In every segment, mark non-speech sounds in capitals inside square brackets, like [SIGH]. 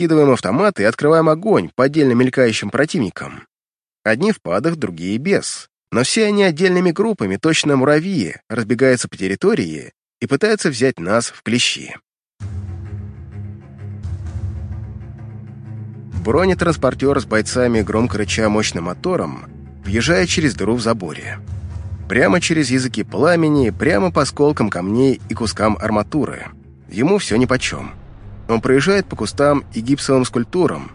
Скидываем автоматы и открываем огонь по отдельно мелькающим противникам. Одни в падах, другие без. Но все они отдельными группами, точно муравьи, разбегаются по территории и пытаются взять нас в клещи. Бронетранспортер с бойцами, громко рыча мощным мотором, въезжает через дыру в заборе. Прямо через языки пламени, прямо по осколкам камней и кускам арматуры. Ему все нипочем. Он проезжает по кустам и гипсовым скульптурам.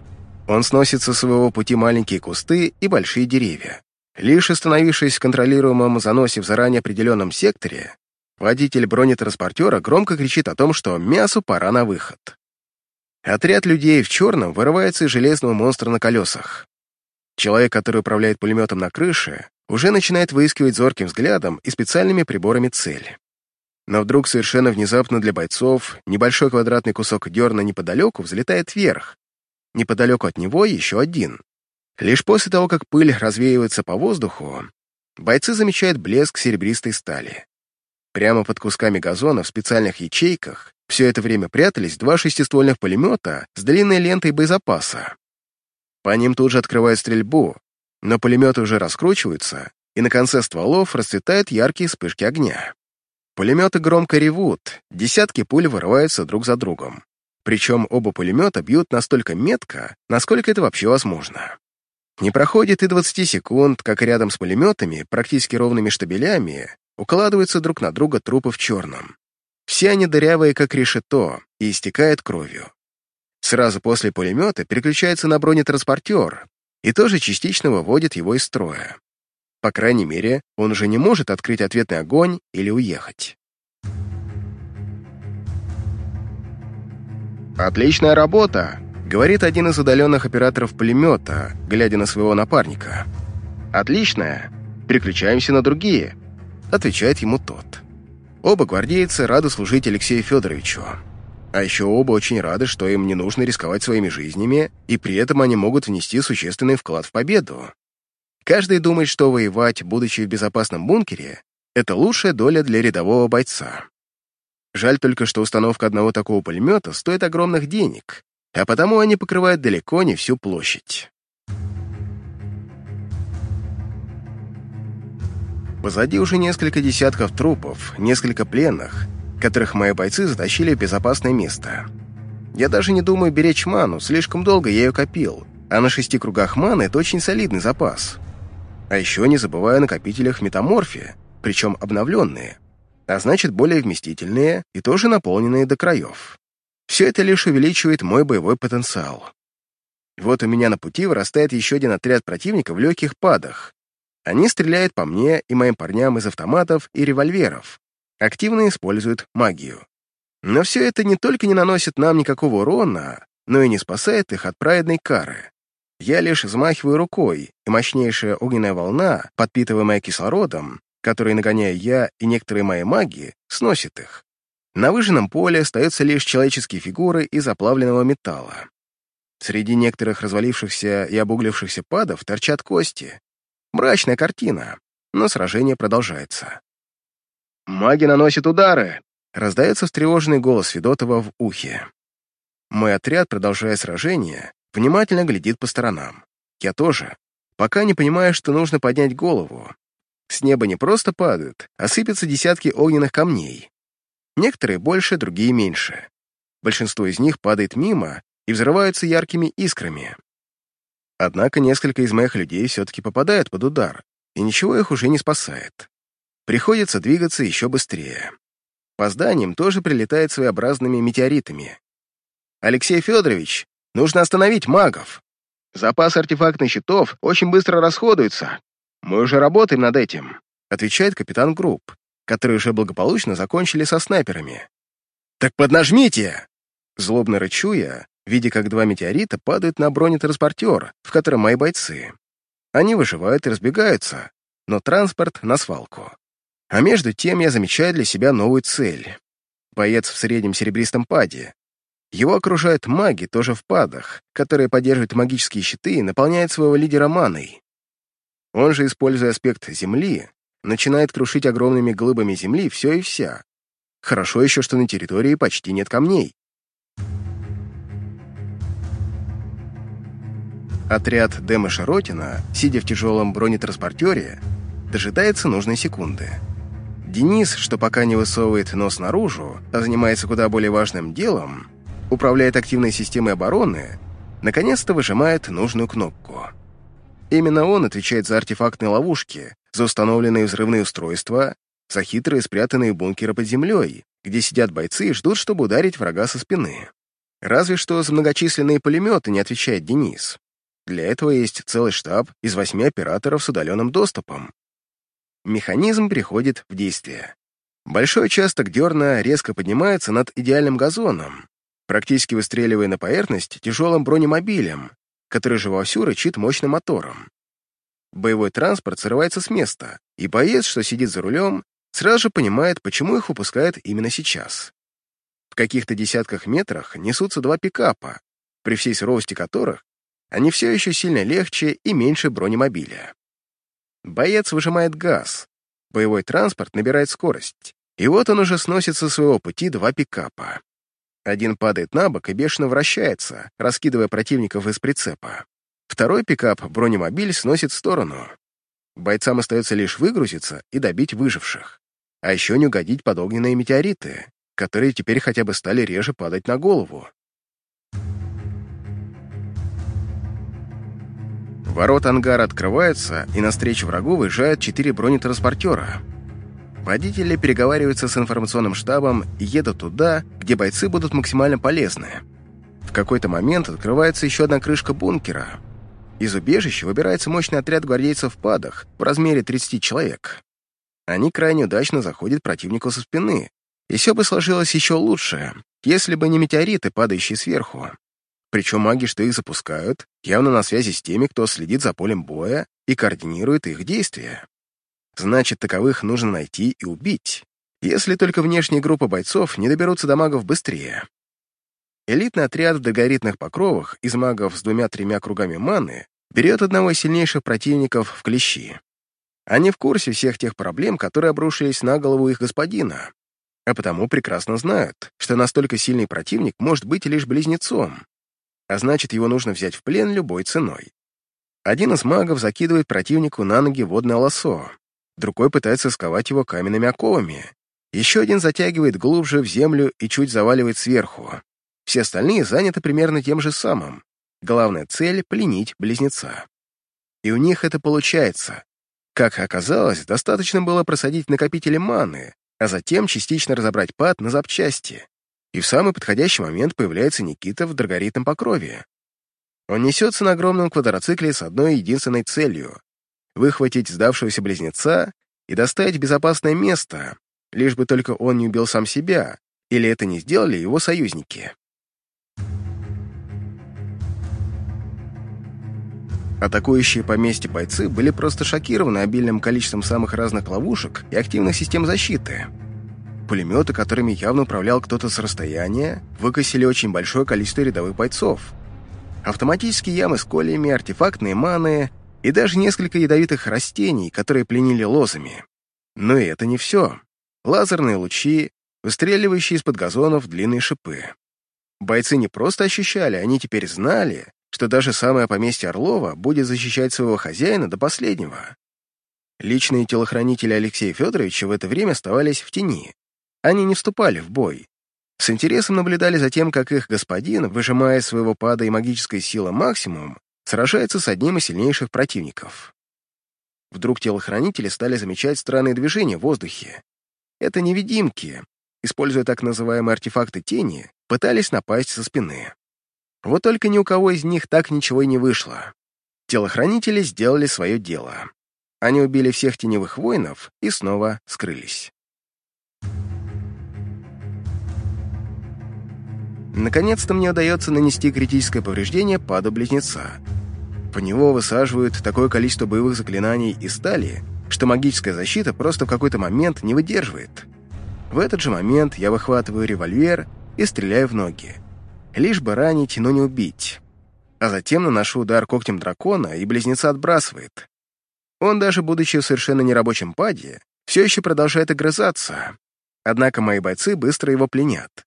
Он сносит со своего пути маленькие кусты и большие деревья. Лишь остановившись в контролируемом заносе в заранее определенном секторе, водитель бронетранспортера громко кричит о том, что мясу пора на выход. Отряд людей в черном вырывается из железного монстра на колесах. Человек, который управляет пулеметом на крыше, уже начинает выискивать зорким взглядом и специальными приборами цель. Но вдруг совершенно внезапно для бойцов небольшой квадратный кусок дерна неподалеку взлетает вверх. Неподалеку от него еще один. Лишь после того, как пыль развеивается по воздуху, бойцы замечают блеск серебристой стали. Прямо под кусками газона в специальных ячейках все это время прятались два шестиствольных пулемета с длинной лентой боезапаса. По ним тут же открывают стрельбу, но пулеметы уже раскручиваются, и на конце стволов расцветают яркие вспышки огня. Пулеметы громко ревут, десятки пуль вырываются друг за другом. Причем оба пулемета бьют настолько метко, насколько это вообще возможно. Не проходит и 20 секунд, как рядом с пулеметами, практически ровными штабелями, укладываются друг на друга трупы в черном. Все они дырявые, как решето, и истекают кровью. Сразу после пулемета переключается на бронетранспортер и тоже частично выводит его из строя. По крайней мере, он уже не может открыть ответный огонь или уехать. «Отличная работа!» — говорит один из удаленных операторов пулемета, глядя на своего напарника. «Отличная! Переключаемся на другие!» — отвечает ему тот. Оба гвардейцы рады служить Алексею Федоровичу. А еще оба очень рады, что им не нужно рисковать своими жизнями, и при этом они могут внести существенный вклад в победу. Каждый думает, что воевать, будучи в безопасном бункере, это лучшая доля для рядового бойца. Жаль только, что установка одного такого пулемета стоит огромных денег, а потому они покрывают далеко не всю площадь. Позади уже несколько десятков трупов, несколько пленных, которых мои бойцы затащили в безопасное место. Я даже не думаю беречь ману, слишком долго я ее копил, а на шести кругах маны это очень солидный запас. А еще не забываю о накопителях метаморфе, причем обновленные, а значит более вместительные и тоже наполненные до краев. Все это лишь увеличивает мой боевой потенциал. Вот у меня на пути вырастает еще один отряд противника в легких падах, они стреляют по мне и моим парням из автоматов и револьверов, активно используют магию. Но все это не только не наносит нам никакого урона, но и не спасает их от праведной кары. Я лишь взмахиваю рукой, и мощнейшая огненная волна, подпитываемая кислородом, который нагоняю я и некоторые мои маги, сносит их. На выжженном поле остаются лишь человеческие фигуры из оплавленного металла. Среди некоторых развалившихся и обуглившихся падов торчат кости, Мрачная картина, но сражение продолжается. «Маги наносят удары!» — раздается встревоженный голос Федотова в ухе. Мой отряд, продолжая сражение, внимательно глядит по сторонам. Я тоже, пока не понимаю, что нужно поднять голову. С неба не просто падают, а сыпятся десятки огненных камней. Некоторые больше, другие меньше. Большинство из них падает мимо и взрываются яркими искрами. Однако несколько из моих людей все-таки попадают под удар, и ничего их уже не спасает. Приходится двигаться еще быстрее. По зданиям тоже прилетает своеобразными метеоритами. «Алексей Федорович, нужно остановить магов. Запас артефактных щитов очень быстро расходуется. Мы уже работаем над этим», отвечает капитан групп, которые уже благополучно закончили со снайперами. «Так поднажмите!» Злобно рычу я, видя, как два метеорита падают на бронетранспортер, в котором мои бойцы. Они выживают и разбегаются, но транспорт на свалку. А между тем я замечаю для себя новую цель. Боец в среднем серебристом паде. Его окружают маги, тоже в падах, которые поддерживают магические щиты и наполняют своего лидера маной. Он же, используя аспект Земли, начинает крушить огромными глыбами Земли все и вся. Хорошо еще, что на территории почти нет камней. Отряд Дэма Широтина, сидя в тяжелом бронетранспортере, дожидается нужной секунды. Денис, что пока не высовывает нос наружу, а занимается куда более важным делом, управляет активной системой обороны, наконец-то выжимает нужную кнопку. Именно он отвечает за артефактные ловушки, за установленные взрывные устройства, за хитрые спрятанные бункеры под землей, где сидят бойцы и ждут, чтобы ударить врага со спины. Разве что за многочисленные пулеметы не отвечает Денис. Для этого есть целый штаб из восьми операторов с удаленным доступом. Механизм приходит в действие. Большой участок дерна резко поднимается над идеальным газоном, практически выстреливая на поверхность тяжелым бронемобилем, который же вовсю рычит мощным мотором. Боевой транспорт срывается с места, и боец, что сидит за рулем, сразу же понимает, почему их выпускают именно сейчас. В каких-то десятках метрах несутся два пикапа, при всей суровости которых они все еще сильно легче и меньше бронемобиля. Боец выжимает газ, боевой транспорт набирает скорость, и вот он уже сносит со своего пути два пикапа. Один падает на бок и бешено вращается, раскидывая противников из прицепа. Второй пикап бронемобиль сносит в сторону. Бойцам остается лишь выгрузиться и добить выживших. А еще не угодить под огненные метеориты, которые теперь хотя бы стали реже падать на голову. Ворот ангара открываются, и навстречу врагу выезжают четыре бронетранспортера. Водители переговариваются с информационным штабом и едут туда, где бойцы будут максимально полезны. В какой-то момент открывается еще одна крышка бункера. Из убежища выбирается мощный отряд гвардейцев в падах в размере 30 человек. Они крайне удачно заходят противнику со спины, и все бы сложилось еще лучше, если бы не метеориты, падающие сверху. Причем маги, что их запускают, явно на связи с теми, кто следит за полем боя и координирует их действия. Значит, таковых нужно найти и убить, если только внешние группы бойцов не доберутся до магов быстрее. Элитный отряд в догоритных покровах из магов с двумя-тремя кругами маны берет одного из сильнейших противников в клещи. Они в курсе всех тех проблем, которые обрушились на голову их господина, а потому прекрасно знают, что настолько сильный противник может быть лишь близнецом, а значит, его нужно взять в плен любой ценой. Один из магов закидывает противнику на ноги водное лосо, другой пытается сковать его каменными оковами, еще один затягивает глубже в землю и чуть заваливает сверху. Все остальные заняты примерно тем же самым. Главная цель — пленить близнеца. И у них это получается. Как оказалось, достаточно было просадить накопители маны, а затем частично разобрать пад на запчасти и в самый подходящий момент появляется Никита в драгоритном покрове. Он несется на огромном квадроцикле с одной единственной целью — выхватить сдавшегося близнеца и доставить безопасное место, лишь бы только он не убил сам себя, или это не сделали его союзники. Атакующие поместье бойцы были просто шокированы обильным количеством самых разных ловушек и активных систем защиты — Пулеметы, которыми явно управлял кто-то с расстояния, выкосили очень большое количество рядовых бойцов. Автоматические ямы с колями, артефактные маны и даже несколько ядовитых растений, которые пленили лозами. Но и это не все. Лазерные лучи, выстреливающие из-под газонов длинные шипы. Бойцы не просто ощущали, они теперь знали, что даже самое поместье Орлова будет защищать своего хозяина до последнего. Личные телохранители Алексея Федоровича в это время оставались в тени, они не вступали в бой. С интересом наблюдали за тем, как их господин, выжимая своего пада и магической силы максимум, сражается с одним из сильнейших противников. Вдруг телохранители стали замечать странные движения в воздухе. Это невидимки, используя так называемые артефакты тени, пытались напасть со спины. Вот только ни у кого из них так ничего и не вышло. Телохранители сделали свое дело. Они убили всех теневых воинов и снова скрылись. Наконец-то мне удается нанести критическое повреждение паду близнеца. По него высаживают такое количество боевых заклинаний и стали, что магическая защита просто в какой-то момент не выдерживает. В этот же момент я выхватываю револьвер и стреляю в ноги. Лишь бы ранить, но не убить. А затем наношу удар когтем дракона, и близнеца отбрасывает. Он, даже будучи в совершенно нерабочем паде, все еще продолжает огрызаться. Однако мои бойцы быстро его пленят.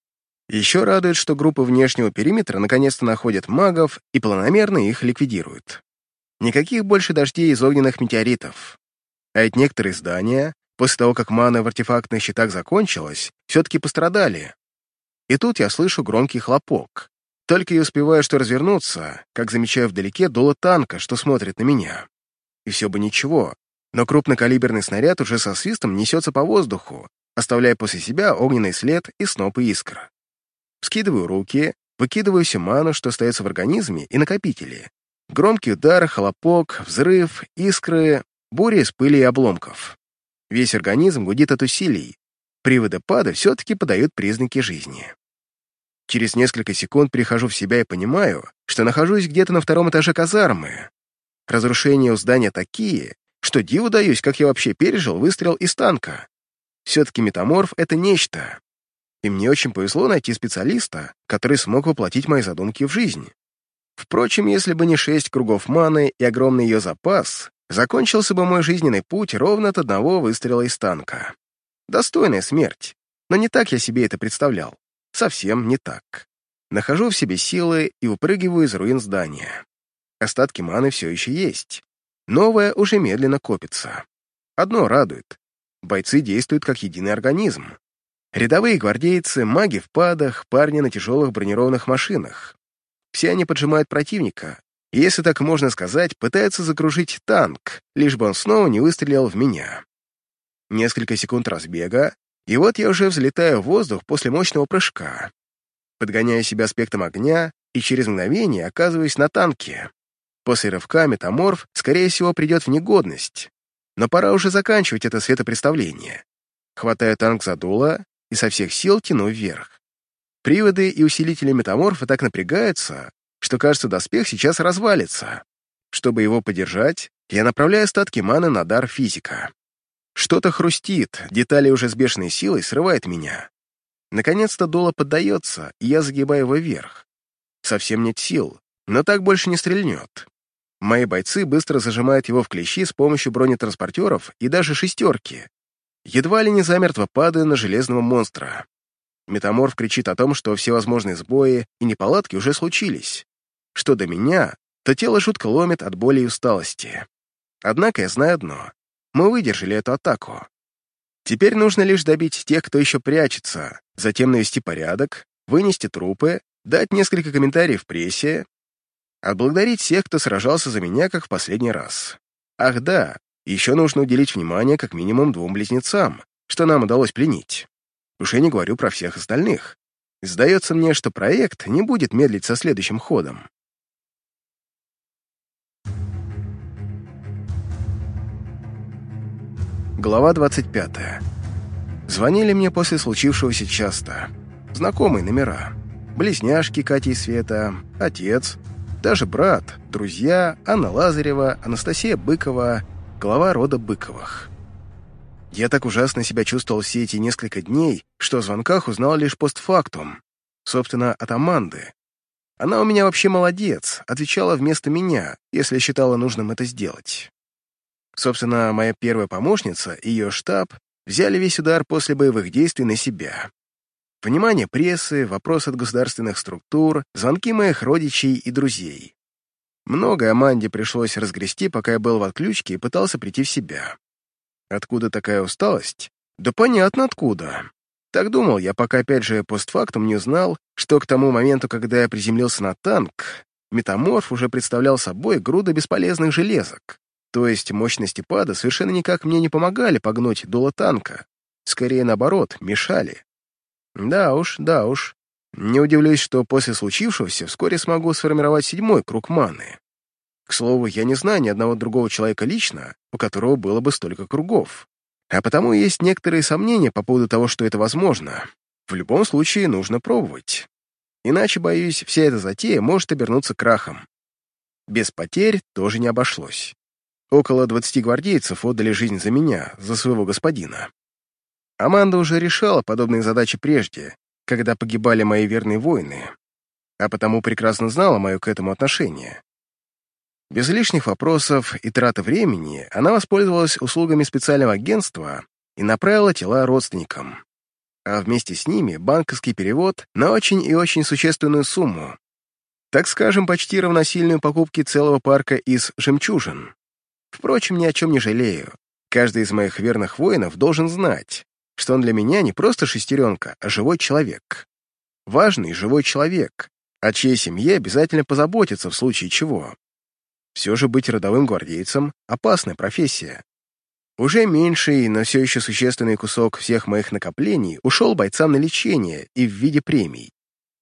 Еще радует, что группы внешнего периметра наконец-то находят магов и планомерно их ликвидируют. Никаких больше дождей из огненных метеоритов. А ведь некоторые здания, после того, как мана в артефактных щитах закончилась, все-таки пострадали. И тут я слышу громкий хлопок. Только и успеваю что развернуться, как замечаю вдалеке дуло танка, что смотрит на меня. И все бы ничего, но крупнокалиберный снаряд уже со свистом несется по воздуху, оставляя после себя огненный след и снопы искр. Скидываю руки, выкидываю всю ману, что остается в организме, и накопители. Громкий удар, хлопок, взрыв, искры, буря из пыли и обломков. Весь организм гудит от усилий. Приводы пада все-таки подают признаки жизни. Через несколько секунд прихожу в себя и понимаю, что нахожусь где-то на втором этаже казармы. Разрушения у здания такие, что диву даюсь, как я вообще пережил выстрел из танка. Все-таки метаморф — это нечто. И мне очень повезло найти специалиста, который смог воплотить мои задумки в жизнь. Впрочем, если бы не шесть кругов маны и огромный ее запас, закончился бы мой жизненный путь ровно от одного выстрела из танка. Достойная смерть, но не так я себе это представлял. Совсем не так. Нахожу в себе силы и упрыгиваю из руин здания. Остатки маны все еще есть. Новое уже медленно копится. Одно радует. Бойцы действуют как единый организм. Рядовые гвардейцы, маги в падах, парни на тяжелых бронированных машинах. Все они поджимают противника, и, если так можно сказать, пытаются закружить танк, лишь бы он снова не выстрелил в меня. Несколько секунд разбега, и вот я уже взлетаю в воздух после мощного прыжка. Подгоняю себя аспектом огня и через мгновение оказываюсь на танке. После рывка метаморф, скорее всего, придет в негодность. Но пора уже заканчивать это светопредставление. Хватаю танк за дуло и со всех сил тяну вверх. Приводы и усилители метаморфа так напрягаются, что, кажется, доспех сейчас развалится. Чтобы его поддержать, я направляю остатки маны на дар физика. Что-то хрустит, детали уже с бешеной силой срывает меня. Наконец-то дуло поддается, и я загибаю его вверх. Совсем нет сил, но так больше не стрельнет. Мои бойцы быстро зажимают его в клещи с помощью бронетранспортеров и даже шестерки. Едва ли не замертво падаю на железного монстра. Метаморф кричит о том, что все возможные сбои и неполадки уже случились. Что до меня, то тело жутко ломит от боли и усталости. Однако я знаю одно. Мы выдержали эту атаку. Теперь нужно лишь добить тех, кто еще прячется, затем навести порядок, вынести трупы, дать несколько комментариев в прессе, отблагодарить всех, кто сражался за меня, как в последний раз. Ах да, еще нужно уделить внимание как минимум двум близнецам, что нам удалось пленить. Уже не говорю про всех остальных. Сдается мне, что проект не будет медлить со следующим ходом. Глава 25. Звонили мне после случившегося часто. Знакомые номера. Близняшки Катя и Света, отец, даже брат, друзья, Анна Лазарева, Анастасия Быкова, глава рода Быковых. Я так ужасно себя чувствовал все эти несколько дней, что о звонках узнал лишь постфактум. Собственно, от Аманды. Она у меня вообще молодец, отвечала вместо меня, если считала нужным это сделать. Собственно, моя первая помощница и ее штаб взяли весь удар после боевых действий на себя. Внимание прессы, вопрос от государственных структур, звонки моих родичей и друзей. Много Аманде пришлось разгрести, пока я был в отключке и пытался прийти в себя. Откуда такая усталость? Да понятно откуда. Так думал я, пока опять же постфактум не узнал, что к тому моменту, когда я приземлился на танк, метаморф уже представлял собой груда бесполезных железок. То есть мощности пада совершенно никак мне не помогали погнуть дуло танка. Скорее, наоборот, мешали. Да уж, да уж. Не удивлюсь, что после случившегося вскоре смогу сформировать седьмой круг маны. К слову, я не знаю ни одного другого человека лично, у которого было бы столько кругов. А потому есть некоторые сомнения по поводу того, что это возможно. В любом случае, нужно пробовать. Иначе, боюсь, вся эта затея может обернуться крахом. Без потерь тоже не обошлось. Около 20 гвардейцев отдали жизнь за меня, за своего господина. Аманда уже решала подобные задачи прежде, когда погибали мои верные воины, а потому прекрасно знала мое к этому отношение. Без лишних вопросов и траты времени она воспользовалась услугами специального агентства и направила тела родственникам. а вместе с ними банковский перевод на очень и очень существенную сумму. Так скажем, почти равносильную покупке целого парка из жемчужин. Впрочем, ни о чем не жалею. Каждый из моих верных воинов должен знать, что он для меня не просто шестеренка, а живой человек. Важный живой человек, о чьей семье обязательно позаботиться в случае чего. Все же быть родовым гвардейцем — опасная профессия. Уже меньший, но все еще существенный кусок всех моих накоплений ушел бойцам на лечение и в виде премий.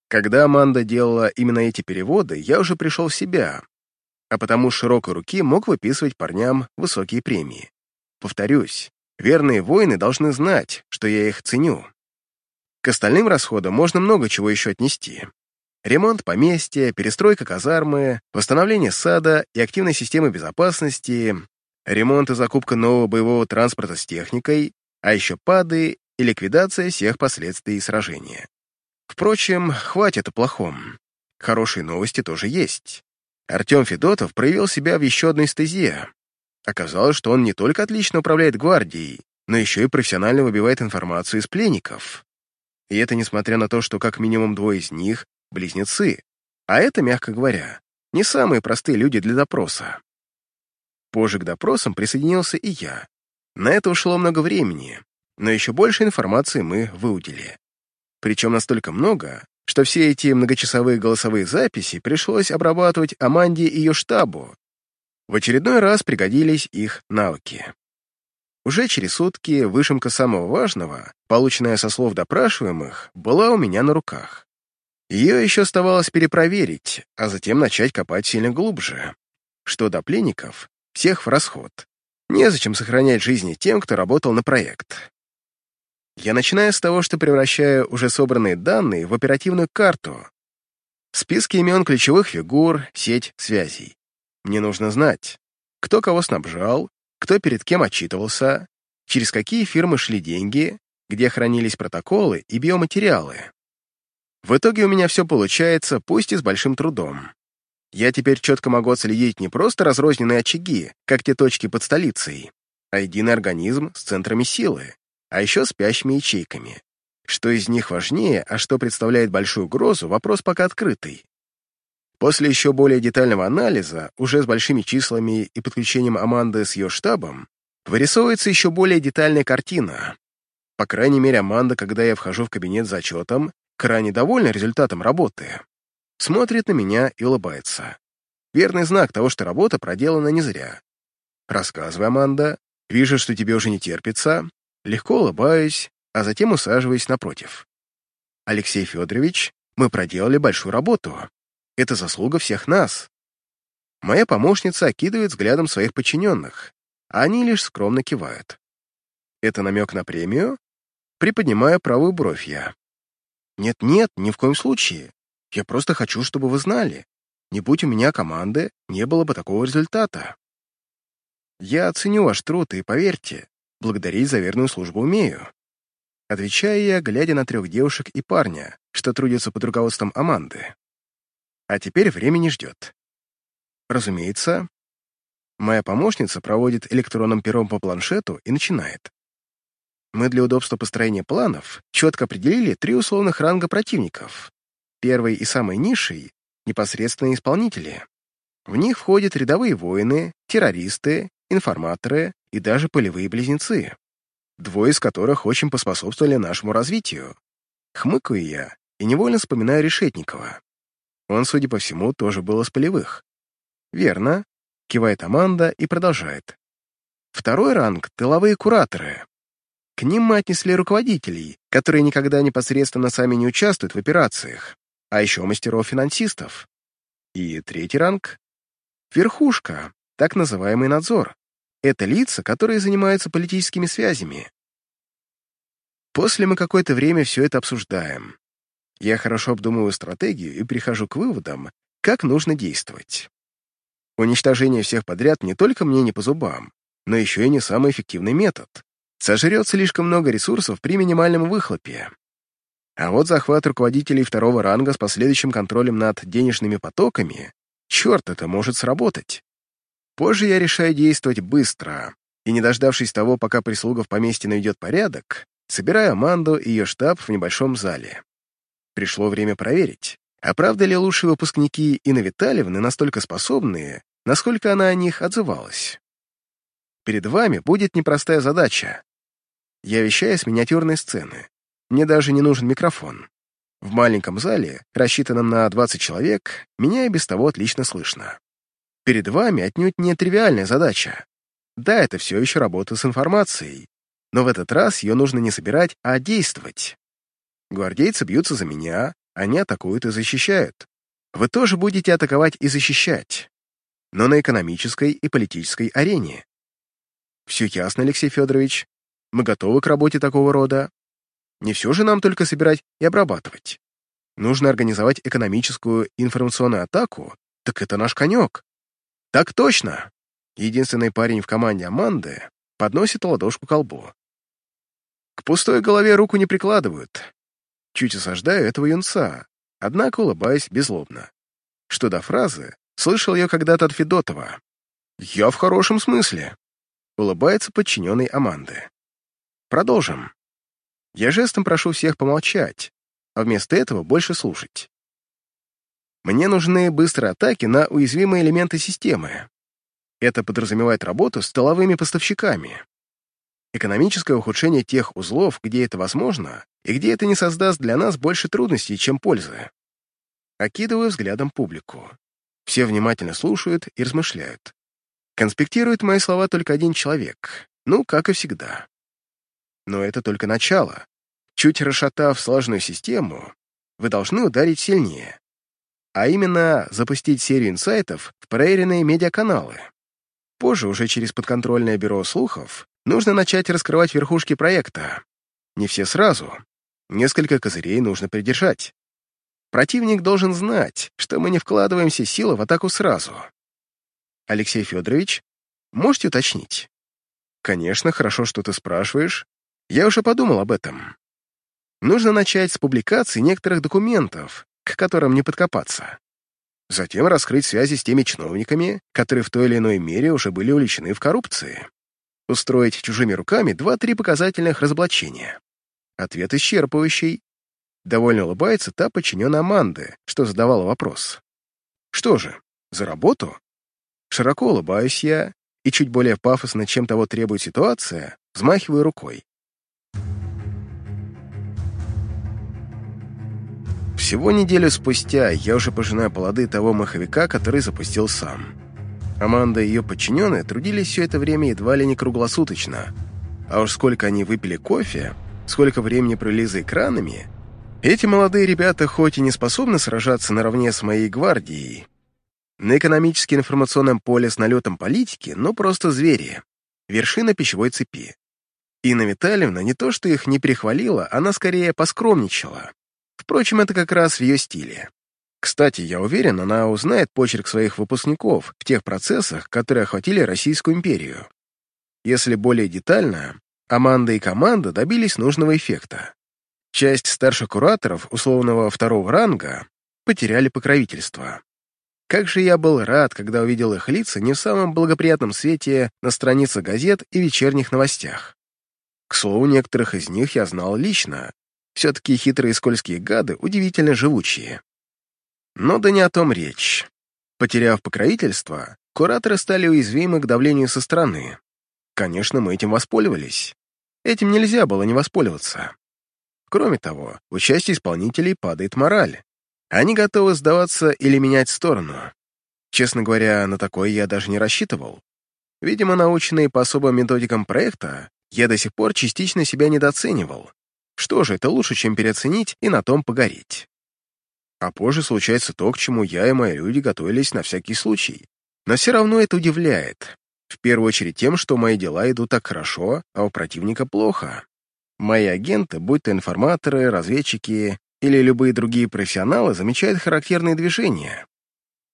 Когда Аманда делала именно эти переводы, я уже пришел в себя, а потому широкой руки мог выписывать парням высокие премии. Повторюсь, верные воины должны знать, что я их ценю. К остальным расходам можно много чего еще отнести. Ремонт поместья, перестройка казармы, восстановление сада и активной системы безопасности, ремонт и закупка нового боевого транспорта с техникой, а еще пады и ликвидация всех последствий сражения. Впрочем, хватит о плохом. Хорошие новости тоже есть. Артем Федотов проявил себя в еще одной стезе. Оказалось, что он не только отлично управляет гвардией, но еще и профессионально выбивает информацию из пленников. И это несмотря на то, что как минимум двое из них — близнецы, а это, мягко говоря, не самые простые люди для допроса. Позже к допросам присоединился и я. На это ушло много времени, но еще больше информации мы выудили. Причем настолько много, что все эти многочасовые голосовые записи пришлось обрабатывать Аманде и ее штабу. В очередной раз пригодились их навыки. Уже через сутки вышимка самого важного, полученная со слов допрашиваемых, была у меня на руках. Ее еще оставалось перепроверить, а затем начать копать сильно глубже. Что до пленников, всех в расход. Незачем сохранять жизни тем, кто работал на проект. Я начинаю с того, что превращаю уже собранные данные в оперативную карту. Списки имен ключевых фигур, сеть связей. Мне нужно знать, кто кого снабжал, кто перед кем отчитывался, через какие фирмы шли деньги, где хранились протоколы и биоматериалы. В итоге у меня все получается, пусть и с большим трудом. Я теперь четко могу отследить не просто разрозненные очаги, как те точки под столицей, а единый организм с центрами силы, а еще спящими ячейками. Что из них важнее, а что представляет большую угрозу, вопрос пока открытый. После еще более детального анализа, уже с большими числами и подключением Аманды с ее штабом, вырисовывается еще более детальная картина. По крайней мере, Аманда, когда я вхожу в кабинет за отчетом, крайне довольна результатом работы смотрит на меня и улыбается. Верный знак того, что работа проделана не зря. Рассказывай, Аманда. Вижу, что тебе уже не терпится. Легко улыбаюсь, а затем усаживаюсь напротив. Алексей Федорович, мы проделали большую работу. Это заслуга всех нас. Моя помощница окидывает взглядом своих подчиненных, а они лишь скромно кивают. Это намек на премию? Приподнимаю правую бровь я. Нет-нет, ни в коем случае. Я просто хочу, чтобы вы знали. Не будь у меня команды, не было бы такого результата. Я оценю ваш труд и, поверьте, благодарить за верную службу умею. Отвечаю я, глядя на трех девушек и парня, что трудятся под руководством Аманды. А теперь время не ждет. Разумеется, моя помощница проводит электронным пером по планшету и начинает. Мы для удобства построения планов четко определили три условных ранга противников, Первый и самый низший — непосредственные исполнители. В них входят рядовые воины, террористы, информаторы и даже полевые близнецы, двое из которых очень поспособствовали нашему развитию. Хмыкаю я и невольно вспоминаю Решетникова. Он, судя по всему, тоже был из полевых. «Верно», — кивает Аманда и продолжает. Второй ранг — тыловые кураторы. К ним мы отнесли руководителей, которые никогда непосредственно сами не участвуют в операциях, а еще мастеров-финансистов. И третий ранг — верхушка, так называемый надзор. Это лица, которые занимаются политическими связями. После мы какое-то время все это обсуждаем. Я хорошо обдумываю стратегию и прихожу к выводам, как нужно действовать. Уничтожение всех подряд не только мне не по зубам, но еще и не самый эффективный метод. Сожрет слишком много ресурсов при минимальном выхлопе. А вот захват руководителей второго ранга с последующим контролем над денежными потоками, черт, это может сработать. Позже я решаю действовать быстро, и, не дождавшись того, пока прислуга в поместье наведет порядок, собираю Аманду и ее штаб в небольшом зале. Пришло время проверить, а правда ли лучшие выпускники Инны Витальевны настолько способные, насколько она о них отзывалась. Перед вами будет непростая задача. Я вещаю с миниатюрной сцены. Мне даже не нужен микрофон. В маленьком зале, рассчитанном на 20 человек, меня и без того отлично слышно. Перед вами отнюдь не тривиальная задача. Да, это все еще работа с информацией, но в этот раз ее нужно не собирать, а действовать. Гвардейцы бьются за меня, они атакуют и защищают. Вы тоже будете атаковать и защищать, но на экономической и политической арене. Все ясно, Алексей Федорович? Мы готовы к работе такого рода. Не все же нам только собирать и обрабатывать. Нужно организовать экономическую информационную атаку, так это наш конек. Так точно. Единственный парень в команде Аманды подносит ладошку к колбу. К пустой голове руку не прикладывают. Чуть осаждаю этого юнца, однако улыбаюсь безлобно. Что до фразы, слышал ее когда-то от Федотова. «Я в хорошем смысле», — улыбается подчиненный Аманды. Продолжим. Я жестом прошу всех помолчать, а вместо этого больше слушать. Мне нужны быстрые атаки на уязвимые элементы системы. Это подразумевает работу с тыловыми поставщиками. Экономическое ухудшение тех узлов, где это возможно, и где это не создаст для нас больше трудностей, чем пользы. Окидываю взглядом публику. Все внимательно слушают и размышляют. Конспектирует мои слова только один человек, ну, как и всегда. Но это только начало. Чуть расшатав сложную систему, вы должны ударить сильнее. А именно, запустить серию инсайтов в проверенные медиаканалы. Позже, уже через подконтрольное бюро слухов, нужно начать раскрывать верхушки проекта. Не все сразу. Несколько козырей нужно придержать. Противник должен знать, что мы не вкладываем все силы в атаку сразу. Алексей Федорович, можете уточнить? Конечно, хорошо, что ты спрашиваешь. Я уже подумал об этом. Нужно начать с публикации некоторых документов, к которым не подкопаться. Затем раскрыть связи с теми чиновниками, которые в той или иной мере уже были увлечены в коррупции. Устроить чужими руками два-три показательных разоблачения. Ответ исчерпывающий. Довольно улыбается та подчиненная Аманды, что задавала вопрос. Что же, за работу? Широко улыбаюсь я и чуть более пафосно, чем того требует ситуация, взмахиваю рукой. Всего неделю спустя я уже пожинаю плоды того маховика, который запустил сам. Аманда и ее подчиненные трудились все это время едва ли не круглосуточно. А уж сколько они выпили кофе, сколько времени провели за экранами, эти молодые ребята хоть и не способны сражаться наравне с моей гвардией, на экономически информационном поле с налетом политики, но просто звери, вершина пищевой цепи. Инна Витальевна не то что их не перехвалила, она скорее поскромничала. Впрочем, это как раз в ее стиле. Кстати, я уверен, она узнает почерк своих выпускников в тех процессах, которые охватили Российскую империю. Если более детально, Аманда и команда добились нужного эффекта. Часть старших кураторов условного второго ранга потеряли покровительство. Как же я был рад, когда увидел их лица не в самом благоприятном свете на страницах газет и вечерних новостях. К слову, некоторых из них я знал лично, все-таки хитрые скользкие гады удивительно живучие. Но да не о том речь. Потеряв покровительство, кураторы стали уязвимы к давлению со стороны. Конечно, мы этим воспользовались. Этим нельзя было не воспользоваться. Кроме того, у части исполнителей падает мораль. Они готовы сдаваться или менять сторону. Честно говоря, на такое я даже не рассчитывал. Видимо, наученный по особым методикам проекта, я до сих пор частично себя недооценивал. Что же, это лучше, чем переоценить и на том погореть. А позже случается то, к чему я и мои люди готовились на всякий случай. Но все равно это удивляет. В первую очередь тем, что мои дела идут так хорошо, а у противника плохо. Мои агенты, будь то информаторы, разведчики или любые другие профессионалы, замечают характерные движения.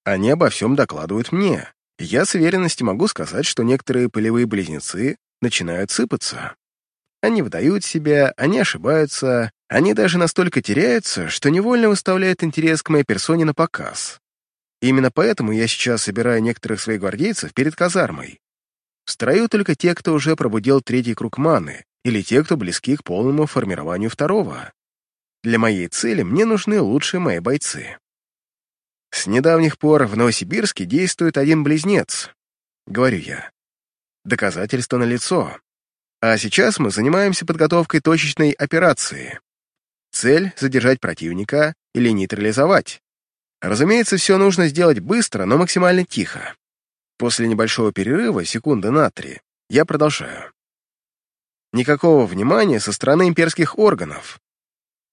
Они обо всем докладывают мне. Я с уверенностью могу сказать, что некоторые полевые близнецы начинают сыпаться. Они выдают себя, они ошибаются, они даже настолько теряются, что невольно выставляют интерес к моей персоне на показ. Именно поэтому я сейчас собираю некоторых своих гвардейцев перед казармой. В строю только те, кто уже пробудил третий круг маны или те, кто близки к полному формированию второго. Для моей цели мне нужны лучшие мои бойцы. С недавних пор в Новосибирске действует один близнец, говорю я. Доказательство налицо. А сейчас мы занимаемся подготовкой точечной операции. Цель — задержать противника или нейтрализовать. Разумеется, все нужно сделать быстро, но максимально тихо. После небольшого перерыва, секунды на три, я продолжаю. Никакого внимания со стороны имперских органов.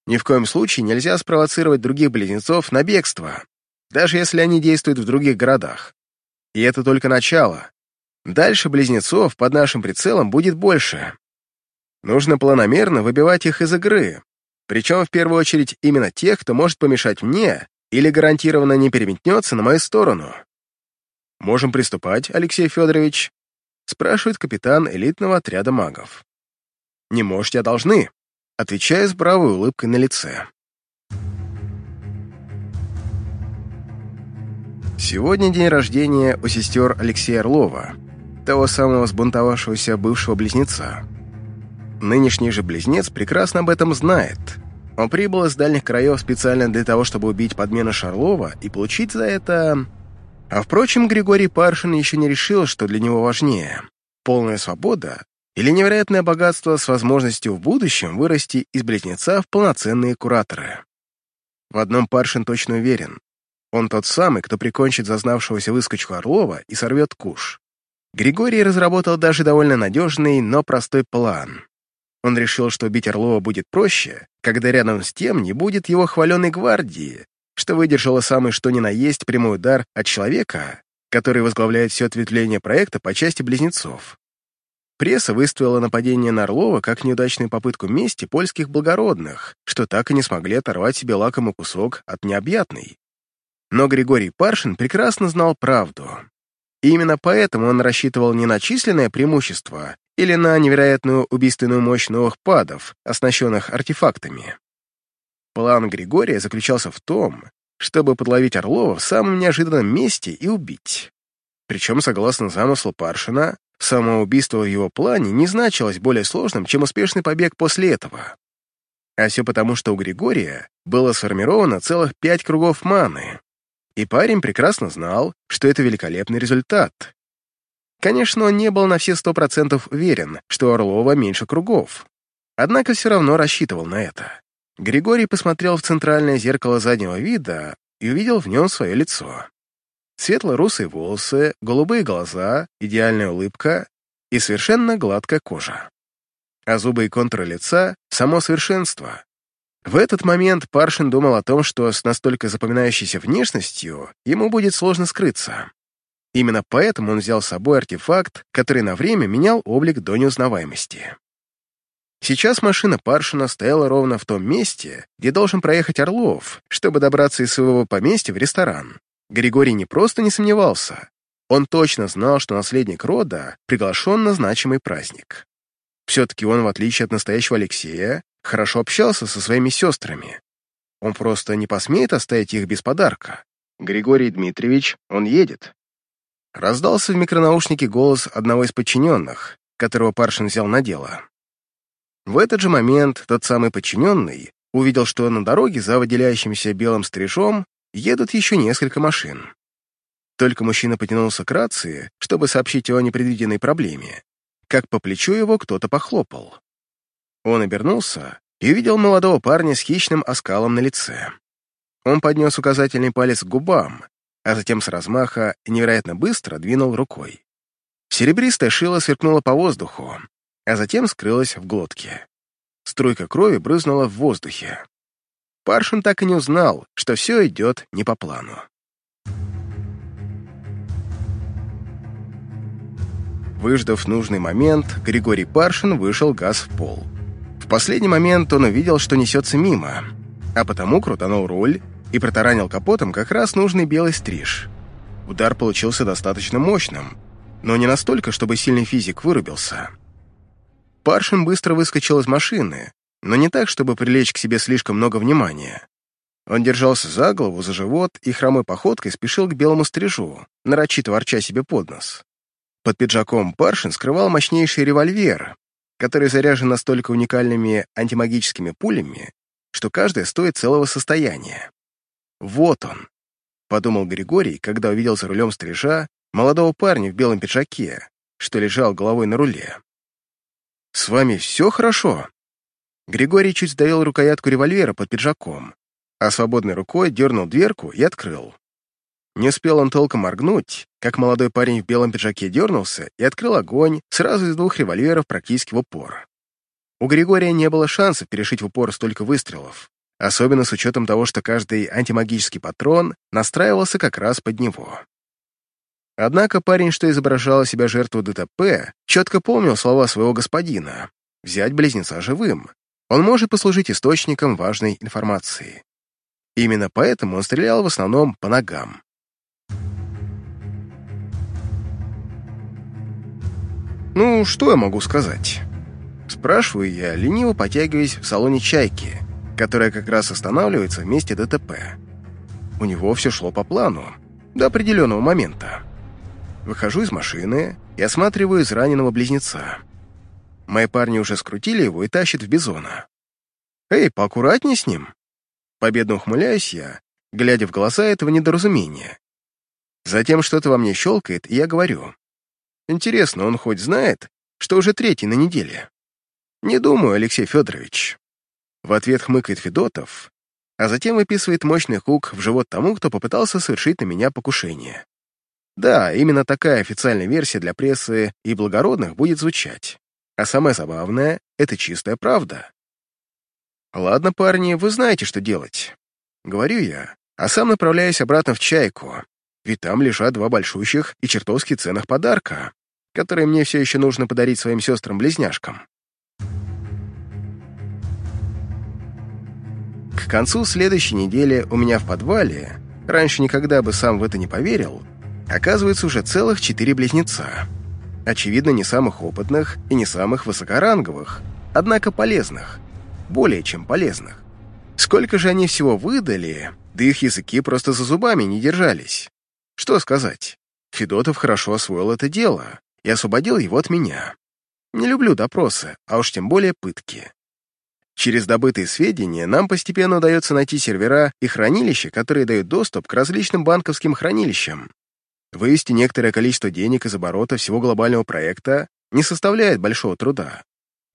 Ни в коем случае нельзя спровоцировать других близнецов на бегство, даже если они действуют в других городах. И это только начало. Дальше близнецов под нашим прицелом будет больше. Нужно планомерно выбивать их из игры, причем в первую очередь именно тех, кто может помешать мне или гарантированно не переметнется на мою сторону. «Можем приступать, Алексей Федорович?» спрашивает капитан элитного отряда магов. «Не можете, а должны», отвечаю с бравой улыбкой на лице. Сегодня день рождения у сестер Алексея Орлова, того самого сбунтовавшегося бывшего близнеца. Нынешний же близнец прекрасно об этом знает. Он прибыл из дальних краев специально для того, чтобы убить подмену Шарлова и получить за это... А впрочем, Григорий Паршин еще не решил, что для него важнее — полная свобода или невероятное богатство с возможностью в будущем вырасти из близнеца в полноценные кураторы. В одном Паршин точно уверен. Он тот самый, кто прикончит зазнавшегося выскочку Орлова и сорвет куш. Григорий разработал даже довольно надежный, но простой план. Он решил, что убить Орлова будет проще, когда рядом с тем не будет его хваленой гвардии, что выдержала самый что ни на есть прямой удар от человека, который возглавляет все ответвление проекта по части близнецов. Пресса выставила нападение на Орлова как неудачную попытку мести польских благородных, что так и не смогли оторвать себе лакомый кусок от необъятной. Но Григорий Паршин прекрасно знал правду. И именно поэтому он рассчитывал не на численное преимущество или на невероятную убийственную мощь новых падов, оснащенных артефактами. План Григория заключался в том, чтобы подловить Орлова в самом неожиданном месте и убить. Причем, согласно замыслу Паршина, самоубийство в его плане не значилось более сложным, чем успешный побег после этого. А все потому, что у Григория было сформировано целых пять кругов маны, и парень прекрасно знал, что это великолепный результат. Конечно, он не был на все сто процентов уверен, что Орлова меньше кругов. Однако все равно рассчитывал на это. Григорий посмотрел в центральное зеркало заднего вида и увидел в нем свое лицо. Светло-русые волосы, голубые глаза, идеальная улыбка и совершенно гладкая кожа. А зубы и контуры лица — само совершенство. В этот момент Паршин думал о том, что с настолько запоминающейся внешностью ему будет сложно скрыться. Именно поэтому он взял с собой артефакт, который на время менял облик до неузнаваемости. Сейчас машина Паршина стояла ровно в том месте, где должен проехать Орлов, чтобы добраться из своего поместья в ресторан. Григорий не просто не сомневался, он точно знал, что наследник рода приглашен на значимый праздник. Все-таки он, в отличие от настоящего Алексея, хорошо общался со своими сестрами. Он просто не посмеет оставить их без подарка. Григорий Дмитриевич, он едет. Раздался в микронаушнике голос одного из подчиненных, которого Паршин взял на дело. В этот же момент тот самый подчиненный увидел, что на дороге за выделяющимся белым стрижом едут еще несколько машин. Только мужчина потянулся к рации, чтобы сообщить о непредвиденной проблеме, как по плечу его кто-то похлопал. Он обернулся и увидел молодого парня с хищным оскалом на лице. Он поднес указательный палец к губам, а затем с размаха невероятно быстро двинул рукой. Серебристая шила сверкнула по воздуху, а затем скрылась в глотке. Струйка крови брызнула в воздухе. Паршин так и не узнал, что все идет не по плану. Выждав нужный момент, Григорий Паршин вышел газ в пол последний момент он увидел, что несется мимо, а потому крутанул руль и протаранил капотом как раз нужный белый стриж. Удар получился достаточно мощным, но не настолько, чтобы сильный физик вырубился. Паршин быстро выскочил из машины, но не так, чтобы привлечь к себе слишком много внимания. Он держался за голову, за живот и хромой походкой спешил к белому стрижу, нарочито ворча себе под нос. Под пиджаком Паршин скрывал мощнейший револьвер, которые заряжены настолько уникальными антимагическими пулями, что каждая стоит целого состояния. Вот он, подумал Григорий, когда увидел за рулем стрижа молодого парня в белом пиджаке, что лежал головой на руле. «С вами все хорошо?» Григорий чуть сдавил рукоятку револьвера под пиджаком, а свободной рукой дернул дверку и открыл. Не успел он толком моргнуть, как молодой парень в белом пиджаке дернулся и открыл огонь сразу из двух револьверов практически в упор. У Григория не было шансов перешить в упор столько выстрелов, особенно с учетом того, что каждый антимагический патрон настраивался как раз под него. Однако парень, что изображал себя жертву ДТП, четко помнил слова своего господина «взять близнеца живым». Он может послужить источником важной информации. Именно поэтому он стрелял в основном по ногам. Ну, что я могу сказать? Спрашиваю я, лениво потягиваясь в салоне «Чайки», которая как раз останавливается в месте ДТП. У него все шло по плану, до определенного момента. Выхожу из машины и осматриваю израненного близнеца. Мои парни уже скрутили его и тащат в бизона. «Эй, поаккуратней с ним!» Победно ухмыляюсь я, глядя в глаза этого недоразумения. Затем что-то во мне щелкает, и я говорю. Интересно, он хоть знает, что уже третий на неделе? Не думаю, Алексей Федорович. В ответ хмыкает Федотов, а затем выписывает мощный хук в живот тому, кто попытался совершить на меня покушение. Да, именно такая официальная версия для прессы и благородных будет звучать. А самое забавное — это чистая правда. «Ладно, парни, вы знаете, что делать». Говорю я, а сам направляюсь обратно в «Чайку», ведь там лежат два большущих и чертовски ценных подарка, которые мне все еще нужно подарить своим сестрам-близняшкам. К концу следующей недели у меня в подвале, раньше никогда бы сам в это не поверил, оказывается уже целых четыре близнеца. Очевидно, не самых опытных и не самых высокоранговых, однако полезных, более чем полезных. Сколько же они всего выдали, да их языки просто за зубами не держались. Что сказать? Федотов хорошо освоил это дело и освободил его от меня. Не люблю допросы, а уж тем более пытки. Через добытые сведения нам постепенно удается найти сервера и хранилища, которые дают доступ к различным банковским хранилищам. Вывести некоторое количество денег из оборота всего глобального проекта не составляет большого труда.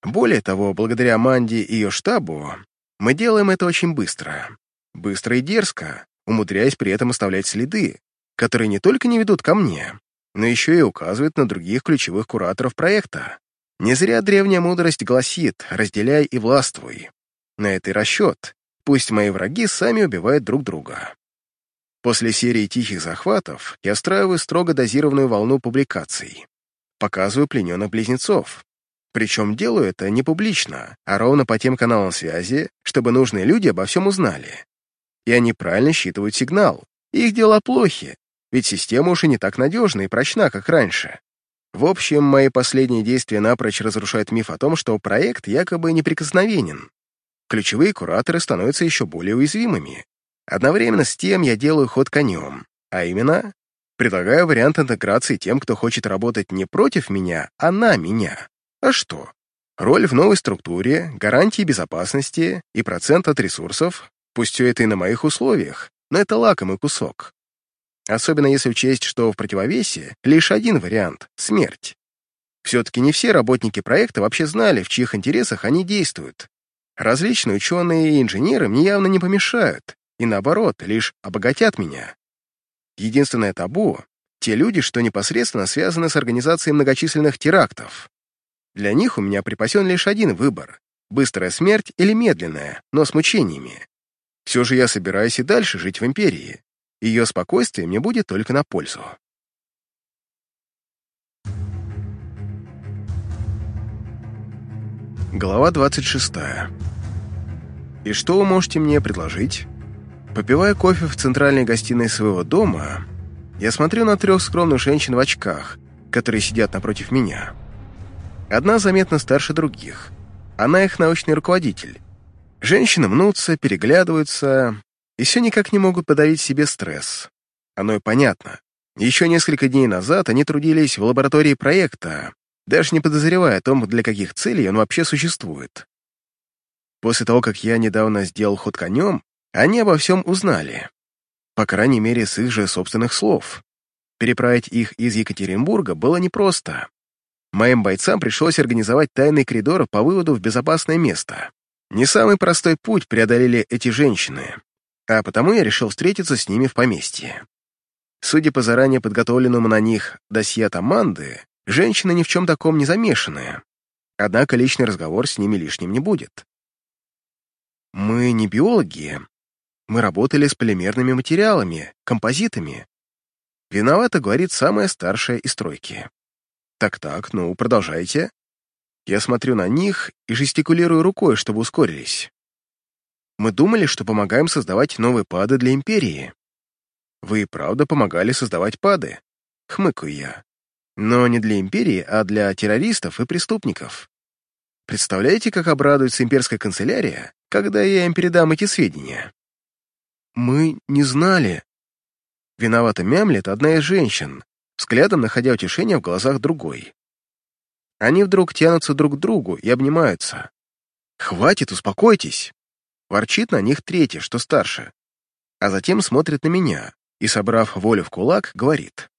Более того, благодаря Манди и ее штабу, мы делаем это очень быстро. Быстро и дерзко, умудряясь при этом оставлять следы, которые не только не ведут ко мне, но еще и указывают на других ключевых кураторов проекта. Не зря древняя мудрость гласит «разделяй и властвуй». На это расчет. Пусть мои враги сами убивают друг друга. После серии тихих захватов я устраиваю строго дозированную волну публикаций. Показываю плененных близнецов. Причем делаю это не публично, а ровно по тем каналам связи, чтобы нужные люди обо всем узнали. И они правильно считывают сигнал. Их дела плохи, ведь система уже не так надежна и прочна, как раньше. В общем, мои последние действия напрочь разрушают миф о том, что проект якобы неприкосновенен. Ключевые кураторы становятся еще более уязвимыми. Одновременно с тем я делаю ход конем, а именно, предлагаю вариант интеграции тем, кто хочет работать не против меня, а на меня. А что? Роль в новой структуре, гарантии безопасности и процент от ресурсов, пусть все это и на моих условиях, но это лакомый кусок. Особенно если учесть, что в противовесе лишь один вариант — смерть. Все-таки не все работники проекта вообще знали, в чьих интересах они действуют. Различные ученые и инженеры мне явно не помешают, и наоборот, лишь обогатят меня. Единственное табу — те люди, что непосредственно связаны с организацией многочисленных терактов. Для них у меня припасен лишь один выбор — быстрая смерть или медленная, но с мучениями. Все же я собираюсь и дальше жить в Империи, ее спокойствие мне будет только на пользу. Глава 26. И что вы можете мне предложить? Попивая кофе в центральной гостиной своего дома, я смотрю на трех скромных женщин в очках, которые сидят напротив меня. Одна заметно старше других. Она их научный руководитель. Женщины мнутся, переглядываются, и все никак не могут подавить себе стресс. Оно и понятно. Еще несколько дней назад они трудились в лаборатории проекта, даже не подозревая о том, для каких целей он вообще существует. После того, как я недавно сделал ход конем, они обо всем узнали. По крайней мере, с их же собственных слов. Переправить их из Екатеринбурга было непросто. Моим бойцам пришлось организовать тайный коридор по выводу в безопасное место. Не самый простой путь преодолели эти женщины, а потому я решил встретиться с ними в поместье. Судя по заранее подготовленному на них досье Таманды, женщины ни в чем таком не замешаны, однако личный разговор с ними лишним не будет. Мы не биологи, мы работали с полимерными материалами, композитами. Виновата, говорит самая старшая из тройки. Так-так, ну, продолжайте. Я смотрю на них и жестикулирую рукой, чтобы ускорились. Мы думали, что помогаем создавать новые пады для Империи. Вы и правда помогали создавать пады, хмыкаю я. Но не для Империи, а для террористов и преступников. Представляете, как обрадуется имперская канцелярия, когда я им передам эти сведения? Мы не знали. Виновата мямлет одна из женщин, взглядом находя утешение в глазах другой. Они вдруг тянутся друг к другу и обнимаются. «Хватит, успокойтесь!» Ворчит на них третья, что старше. А затем смотрит на меня и, собрав волю в кулак, говорит.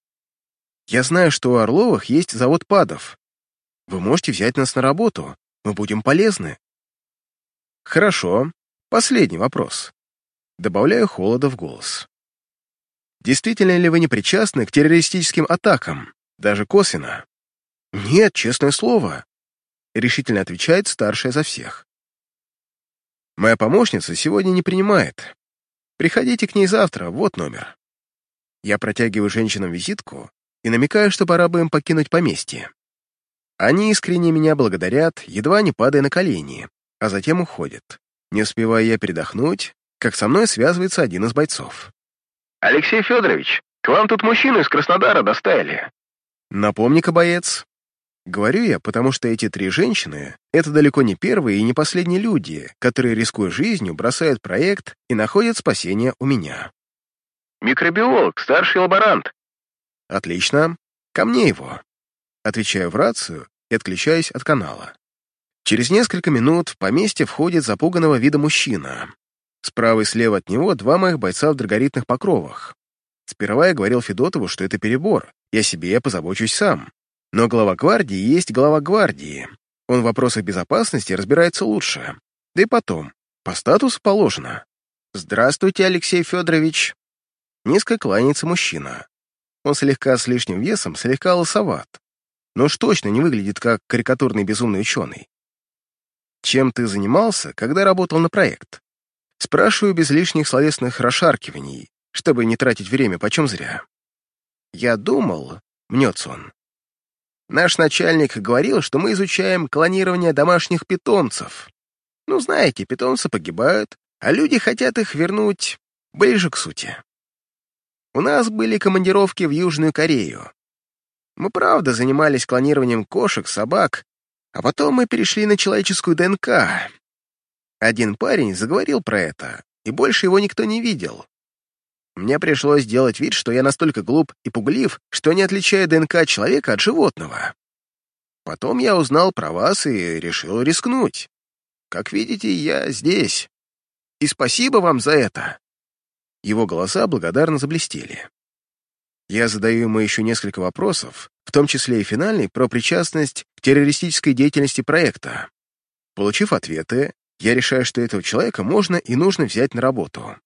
«Я знаю, что у Орловых есть завод падов. Вы можете взять нас на работу, мы будем полезны». «Хорошо. Последний вопрос». Добавляю холода в голос. «Действительно ли вы не причастны к террористическим атакам, даже косвенно?» «Нет, честное слово», — решительно отвечает старшая за всех. «Моя помощница сегодня не принимает. Приходите к ней завтра, вот номер». Я протягиваю женщинам визитку и намекаю, что пора бы им покинуть поместье. Они искренне меня благодарят, едва не падая на колени, а затем уходят. Не успевая я передохнуть, как со мной связывается один из бойцов. «Алексей Федорович, к вам тут мужчину из Краснодара доставили». «Напомни-ка, боец, Говорю я, потому что эти три женщины — это далеко не первые и не последние люди, которые, рискуя жизнью, бросают проект и находят спасение у меня. «Микробиолог, старший лаборант». «Отлично. Ко мне его». Отвечаю в рацию и отключаюсь от канала. Через несколько минут в поместье входит запуганного вида мужчина. Справа и слева от него два моих бойца в драгоритных покровах. Сперва я говорил Федотову, что это перебор, я себе я позабочусь сам. Но глава гвардии есть глава гвардии. Он в вопросах безопасности разбирается лучше. Да и потом, по статусу положено. «Здравствуйте, Алексей Федорович!» Низко кланяется мужчина. Он слегка с лишним весом, слегка лосоват. Но уж точно не выглядит как карикатурный безумный ученый. Чем ты занимался, когда работал на проект? Спрашиваю без лишних словесных расшаркиваний, чтобы не тратить время почем зря. Я думал, мнется он, Наш начальник говорил, что мы изучаем клонирование домашних питомцев. Ну, знаете, питомцы погибают, а люди хотят их вернуть ближе к сути. У нас были командировки в Южную Корею. Мы, правда, занимались клонированием кошек, собак, а потом мы перешли на человеческую ДНК. Один парень заговорил про это, и больше его никто не видел. Мне пришлось сделать вид, что я настолько глуп и пуглив, что не отличаю ДНК человека от животного. Потом я узнал про вас и решил рискнуть. Как видите, я здесь. И спасибо вам за это. Его глаза благодарно заблестели. Я задаю ему еще несколько вопросов, в том числе и финальный, про причастность к террористической деятельности проекта. Получив ответы, я решаю, что этого человека можно и нужно взять на работу.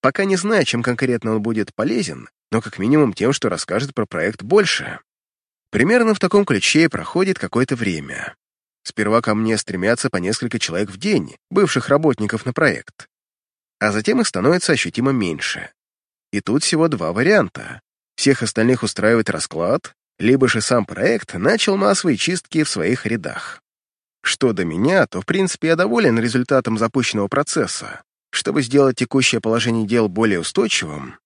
Пока не знаю, чем конкретно он будет полезен, но как минимум тем, что расскажет про проект больше. Примерно в таком ключе проходит какое-то время. Сперва ко мне стремятся по несколько человек в день, бывших работников на проект. А затем их становится ощутимо меньше. И тут всего два варианта. Всех остальных устраивает расклад, либо же сам проект начал массовые чистки в своих рядах. Что до меня, то в принципе я доволен результатом запущенного процесса. Чтобы сделать текущее положение дел более устойчивым,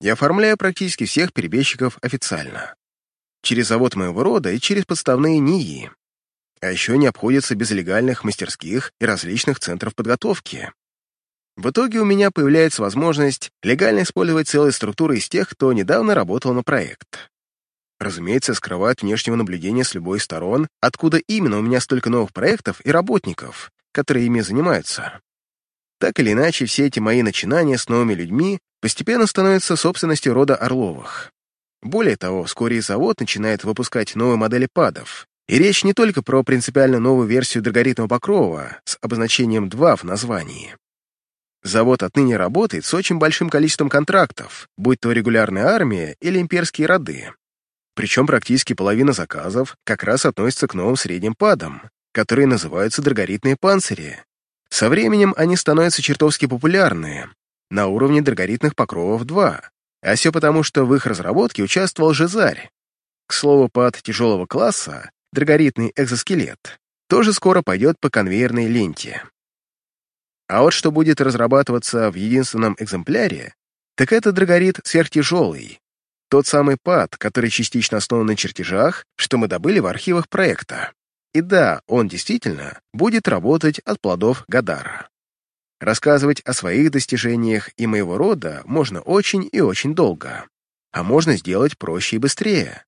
я оформляю практически всех перебежчиков официально. Через завод моего рода и через подставные НИИ. А еще не обходится без легальных мастерских и различных центров подготовки. В итоге у меня появляется возможность легально использовать целые структуры из тех, кто недавно работал на проект. Разумеется, скрывают внешнего наблюдения с любой из сторон, откуда именно у меня столько новых проектов и работников, которые ими занимаются. Так или иначе, все эти мои начинания с новыми людьми постепенно становятся собственностью рода Орловых. Более того, вскоре завод начинает выпускать новые модели падов. И речь не только про принципиально новую версию драгоритного покрова с обозначением 2 в названии. Завод отныне работает с очень большим количеством контрактов, будь то регулярная армия или имперские роды. Причем практически половина заказов как раз относится к новым средним падам, которые называются драгоритные панцири. Со временем они становятся чертовски популярны, на уровне драгоритных покровов 2, а все потому, что в их разработке участвовал Жизарь. К слову, под тяжелого класса, драгоритный экзоскелет, тоже скоро пойдет по конвейерной ленте. А вот что будет разрабатываться в единственном экземпляре, так это драгорит сверхтяжелый, тот самый пад, который частично основан на чертежах, что мы добыли в архивах проекта. И да, он действительно будет работать от плодов Гадара. Рассказывать о своих достижениях и моего рода можно очень и очень долго, а можно сделать проще и быстрее.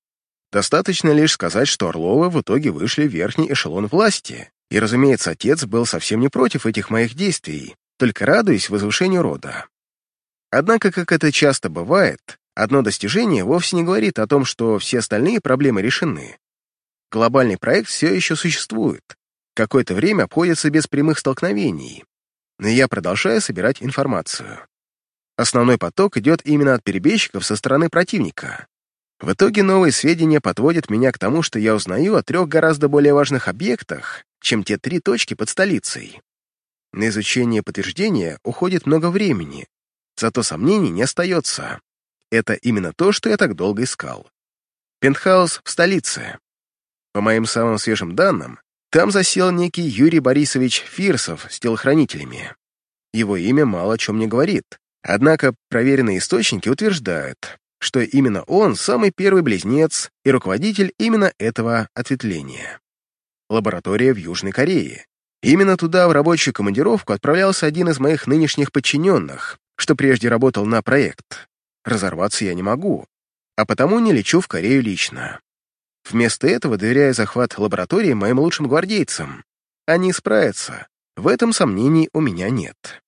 Достаточно лишь сказать, что Орловы в итоге вышли в верхний эшелон власти, и, разумеется, отец был совсем не против этих моих действий, только радуясь возвышению рода. Однако, как это часто бывает, одно достижение вовсе не говорит о том, что все остальные проблемы решены. Глобальный проект все еще существует, какое-то время обходится без прямых столкновений, но я продолжаю собирать информацию. Основной поток идет именно от перебежчиков со стороны противника. В итоге новые сведения подводят меня к тому, что я узнаю о трех гораздо более важных объектах, чем те три точки под столицей. На изучение подтверждения уходит много времени, зато сомнений не остается. Это именно то, что я так долго искал. Пентхаус в столице. По моим самым свежим данным, там засел некий Юрий Борисович Фирсов с телохранителями. Его имя мало о чем не говорит, однако проверенные источники утверждают, что именно он самый первый близнец и руководитель именно этого ответвления. Лаборатория в Южной Корее. Именно туда в рабочую командировку отправлялся один из моих нынешних подчиненных, что прежде работал на проект. Разорваться я не могу, а потому не лечу в Корею лично. Вместо этого доверяю захват лаборатории моим лучшим гвардейцам. Они справятся. В этом сомнений у меня нет.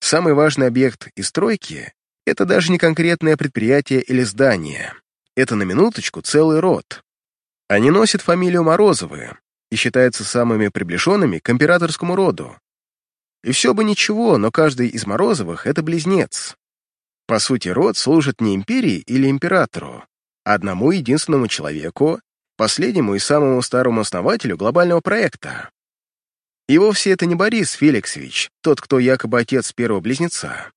Самый важный объект из стройки — это даже не конкретное предприятие или здание. Это на минуточку целый род. Они носят фамилию Морозовы и считаются самыми приближенными к императорскому роду. И все бы ничего, но каждый из Морозовых — это близнец. По сути, род служит не империи или императору, а одному единственному человеку, последнему и самому старому основателю глобального проекта. И вовсе это не Борис Феликсович, тот, кто якобы отец первого близнеца.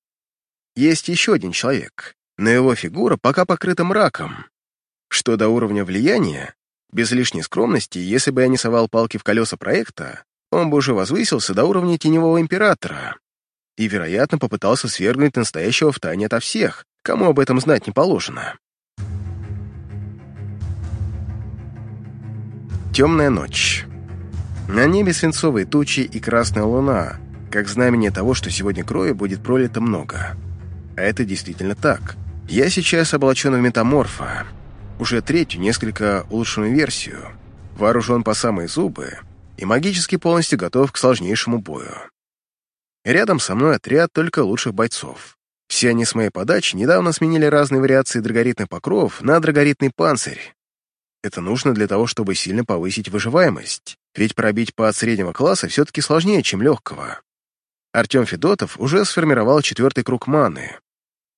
Есть еще один человек, но его фигура пока покрыта мраком. Что до уровня влияния, без лишней скромности, если бы я не совал палки в колеса проекта, он бы уже возвысился до уровня теневого императора и, вероятно, попытался свергнуть настоящего в ото всех, кому об этом знать не положено. Темная ночь. На небе свинцовые тучи и красная луна, как знамение того, что сегодня крови будет пролито много. А это действительно так. Я сейчас облачен в метаморфа, уже третью, несколько улучшенную версию, вооружен по самые зубы и магически полностью готов к сложнейшему бою. Рядом со мной отряд только лучших бойцов. Все они с моей подачи недавно сменили разные вариации драгоритных покровов на драгоритный панцирь, это нужно для того, чтобы сильно повысить выживаемость, ведь пробить пад среднего класса все-таки сложнее, чем легкого. Артем Федотов уже сформировал четвертый круг маны.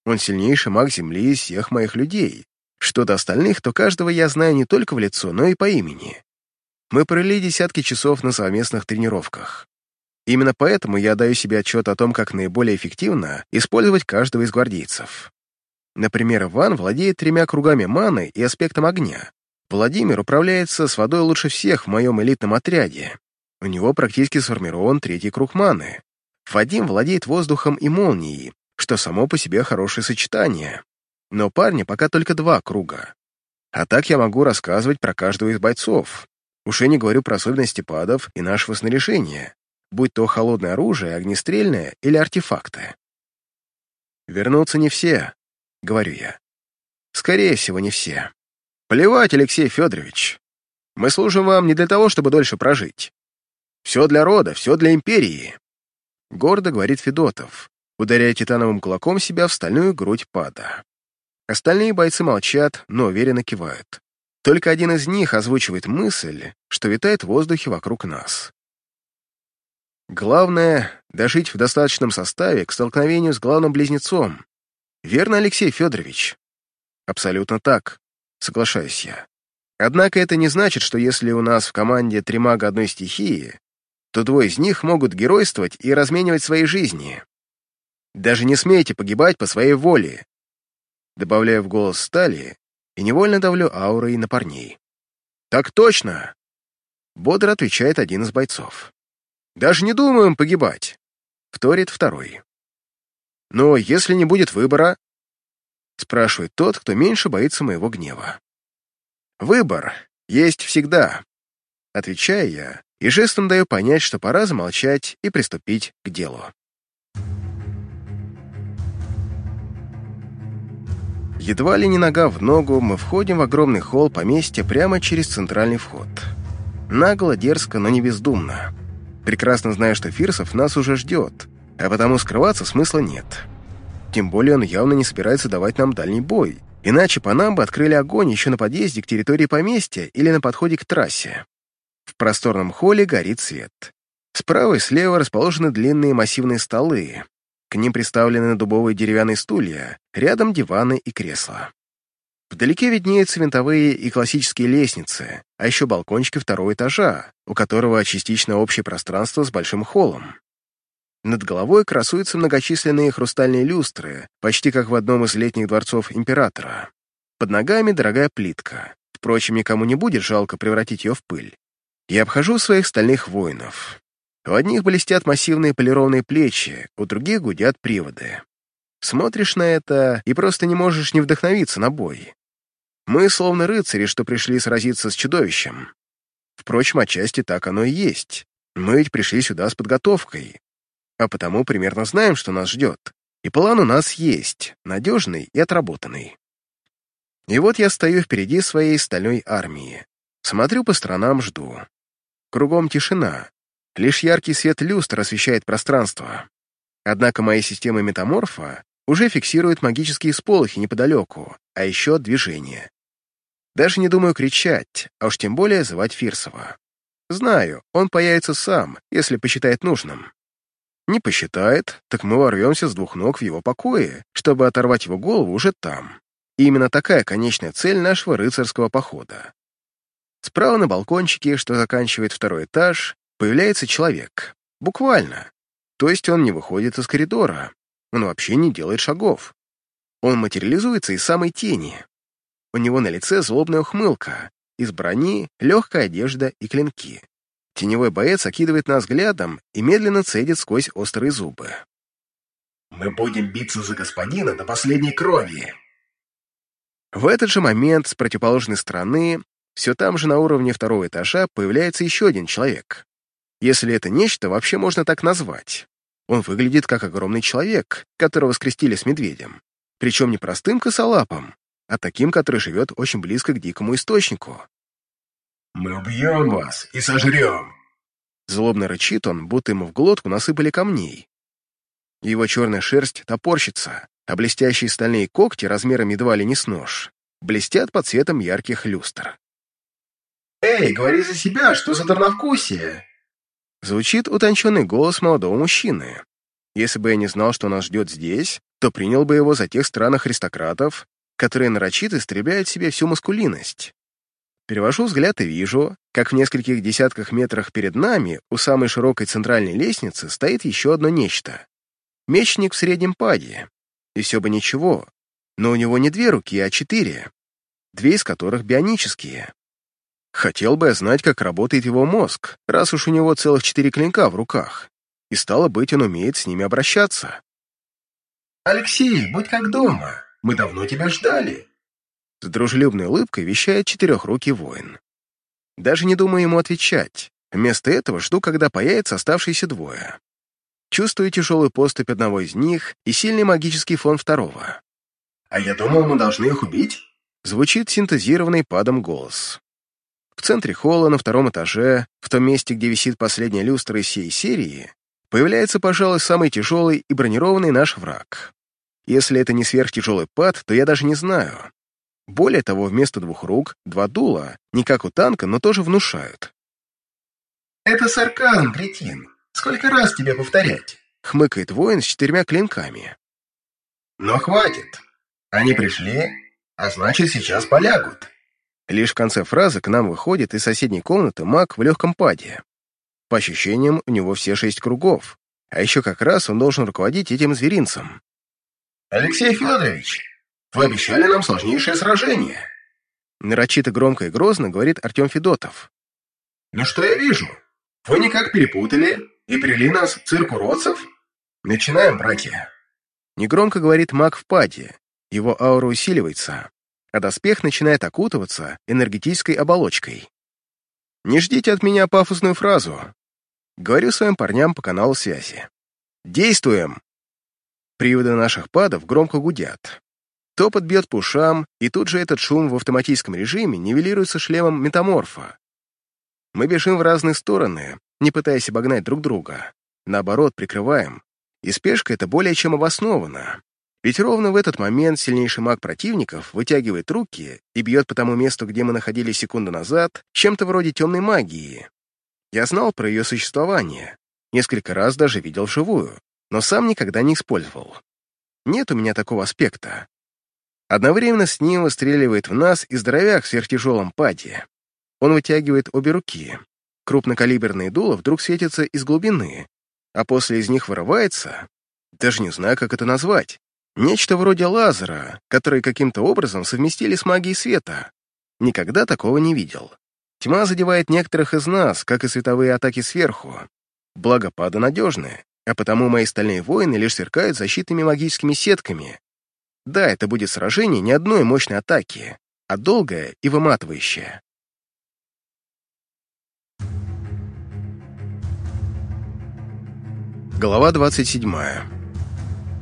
Он сильнейший маг Земли из всех моих людей. Что до остальных, то каждого я знаю не только в лицо, но и по имени. Мы провели десятки часов на совместных тренировках. Именно поэтому я даю себе отчет о том, как наиболее эффективно использовать каждого из гвардейцев. Например, Иван владеет тремя кругами маны и аспектом огня, Владимир управляется с водой лучше всех в моем элитном отряде. У него практически сформирован третий круг маны. Вадим владеет воздухом и молнией, что само по себе хорошее сочетание. Но парня пока только два круга. А так я могу рассказывать про каждого из бойцов. Уже не говорю про особенности падов и нашего снаряжения, будь то холодное оружие, огнестрельное или артефакты. «Вернутся не все», — говорю я. «Скорее всего, не все. Плевать, Алексей Федорович. Мы служим вам не для того, чтобы дольше прожить. Все для рода, все для империи. Гордо говорит Федотов, ударяя титановым кулаком себя в стальную грудь пада. Остальные бойцы молчат, но уверенно кивают. Только один из них озвучивает мысль, что витает в воздухе вокруг нас. Главное — дожить в достаточном составе к столкновению с главным близнецом. Верно, Алексей Федорович? Абсолютно так, соглашаюсь я. Однако это не значит, что если у нас в команде три мага одной стихии, то двое из них могут геройствовать и разменивать свои жизни. Даже не смейте погибать по своей воле. Добавляю в голос стали и невольно давлю аурой на парней. «Так точно!» Бодро отвечает один из бойцов. «Даже не думаем погибать!» Вторит второй. «Но если не будет выбора?» Спрашивает тот, кто меньше боится моего гнева. «Выбор есть всегда», — отвечаю я, и жестом даю понять, что пора замолчать и приступить к делу. Едва ли не нога в ногу, мы входим в огромный холл поместья прямо через центральный вход. Нагло, дерзко, но не бездумно. Прекрасно зная, что Фирсов нас уже ждет, а потому скрываться смысла нет. Тем более он явно не собирается давать нам дальний бой, иначе по нам бы открыли огонь еще на подъезде к территории поместья или на подходе к трассе. В просторном холле горит свет. Справа и слева расположены длинные массивные столы, к ним приставлены дубовые деревянные стулья, рядом диваны и кресла. Вдалеке виднеются винтовые и классические лестницы, а еще балкончики второго этажа, у которого частично общее пространство с большим холлом. Над головой красуются многочисленные хрустальные люстры, почти как в одном из летних дворцов императора. Под ногами дорогая плитка. Впрочем, никому не будет жалко превратить ее в пыль. Я обхожу своих стальных воинов. У одних блестят массивные полированные плечи, у других гудят приводы. Смотришь на это и просто не можешь не вдохновиться на бой. Мы словно рыцари, что пришли сразиться с чудовищем. Впрочем, отчасти так оно и есть. Мы ведь пришли сюда с подготовкой, а потому примерно знаем, что нас ждет. И план у нас есть, надежный и отработанный. И вот я стою впереди своей стальной армии. Смотрю по сторонам, жду. Кругом тишина, Лишь яркий свет люстр освещает пространство. Однако мои системы метаморфа уже фиксируют магические сполохи неподалеку, а еще движение. Даже не думаю кричать, а уж тем более звать Фирсова. Знаю, он появится сам, если посчитает нужным. Не посчитает, так мы ворвемся с двух ног в его покое, чтобы оторвать его голову уже там. И именно такая конечная цель нашего рыцарского похода. Справа на балкончике, что заканчивает второй этаж, появляется человек. Буквально. То есть он не выходит из коридора. Он вообще не делает шагов. Он материализуется из самой тени. У него на лице злобная ухмылка, из брони легкая одежда и клинки. Теневой боец окидывает нас взглядом и медленно цедит сквозь острые зубы. «Мы будем биться за господина до последней крови!» В этот же момент с противоположной стороны, все там же на уровне второго этажа, появляется еще один человек если это нечто вообще можно так назвать. Он выглядит как огромный человек, которого скрестили с медведем. Причем не простым косолапом, а таким, который живет очень близко к дикому источнику. «Мы убьем вас и сожрем!» Злобно рычит он, будто ему в глотку насыпали камней. Его черная шерсть топорщится, а блестящие стальные когти размером едва ли не с нож блестят под цветом ярких люстр. «Эй, говори за себя, что за дурновкусие!» Звучит утонченный голос молодого мужчины. Если бы я не знал, что нас ждет здесь, то принял бы его за тех странных аристократов, которые нарочито истребляют себе всю маскулинность. Перевожу взгляд и вижу, как в нескольких десятках метрах перед нами, у самой широкой центральной лестницы, стоит еще одно нечто. Мечник в среднем паде. И все бы ничего, но у него не две руки, а четыре, две из которых бионические. Хотел бы я знать, как работает его мозг, раз уж у него целых четыре клинка в руках. И стало быть, он умеет с ними обращаться. «Алексей, будь как дома. Мы давно тебя ждали». С дружелюбной улыбкой вещает четырехрукий воин. Даже не думаю ему отвечать. Вместо этого жду, когда появятся оставшиеся двое. Чувствую тяжелую поступь одного из них и сильный магический фон второго. «А я думал, мы должны их убить?» звучит синтезированный падом голос. В центре холла на втором этаже, в том месте, где висит последняя люстра из всей серии, появляется, пожалуй, самый тяжелый и бронированный наш враг. Если это не сверхтяжелый пад, то я даже не знаю. Более того, вместо двух рук — два дула, не как у танка, но тоже внушают. «Это сарказм, кретин. Сколько раз тебе повторять?» — хмыкает воин с четырьмя клинками. «Но хватит. Они пришли, а значит, сейчас полягут». Лишь в конце фразы к нам выходит из соседней комнаты маг в легком паде. По ощущениям, у него все шесть кругов, а еще как раз он должен руководить этим зверинцем. «Алексей Федорович, вы обещали нам сложнейшее сражение!» Нарочито громко и грозно говорит Артем Федотов. «Ну что я вижу? Вы никак перепутали и привели нас в цирк уродцев? Начинаем, братья!» Негромко говорит маг в паде, его аура усиливается, а доспех начинает окутываться энергетической оболочкой. Не ждите от меня пафосную фразу. Говорю своим парням по каналу связи. Действуем! Приводы наших падов громко гудят. Топот бьет по ушам, и тут же этот шум в автоматическом режиме нивелируется шлемом метаморфа. Мы бежим в разные стороны, не пытаясь обогнать друг друга. Наоборот, прикрываем. И спешка это более чем обоснована. Ведь ровно в этот момент сильнейший маг противников вытягивает руки и бьет по тому месту, где мы находились секунду назад, чем-то вроде темной магии. Я знал про ее существование, несколько раз даже видел вживую но сам никогда не использовал. Нет у меня такого аспекта. Одновременно с ним выстреливает в нас и здоровяк в сверхтяжелом паде. Он вытягивает обе руки. Крупнокалиберные дула вдруг светятся из глубины, а после из них вырывается, даже не знаю, как это назвать, нечто вроде лазера, который каким-то образом совместили с магией света. Никогда такого не видел. Тьма задевает некоторых из нас, как и световые атаки сверху. Благо, пады надежные а потому мои стальные воины лишь сверкают защитными магическими сетками. Да, это будет сражение не одной мощной атаки, а долгое и выматывающее. Глава 27.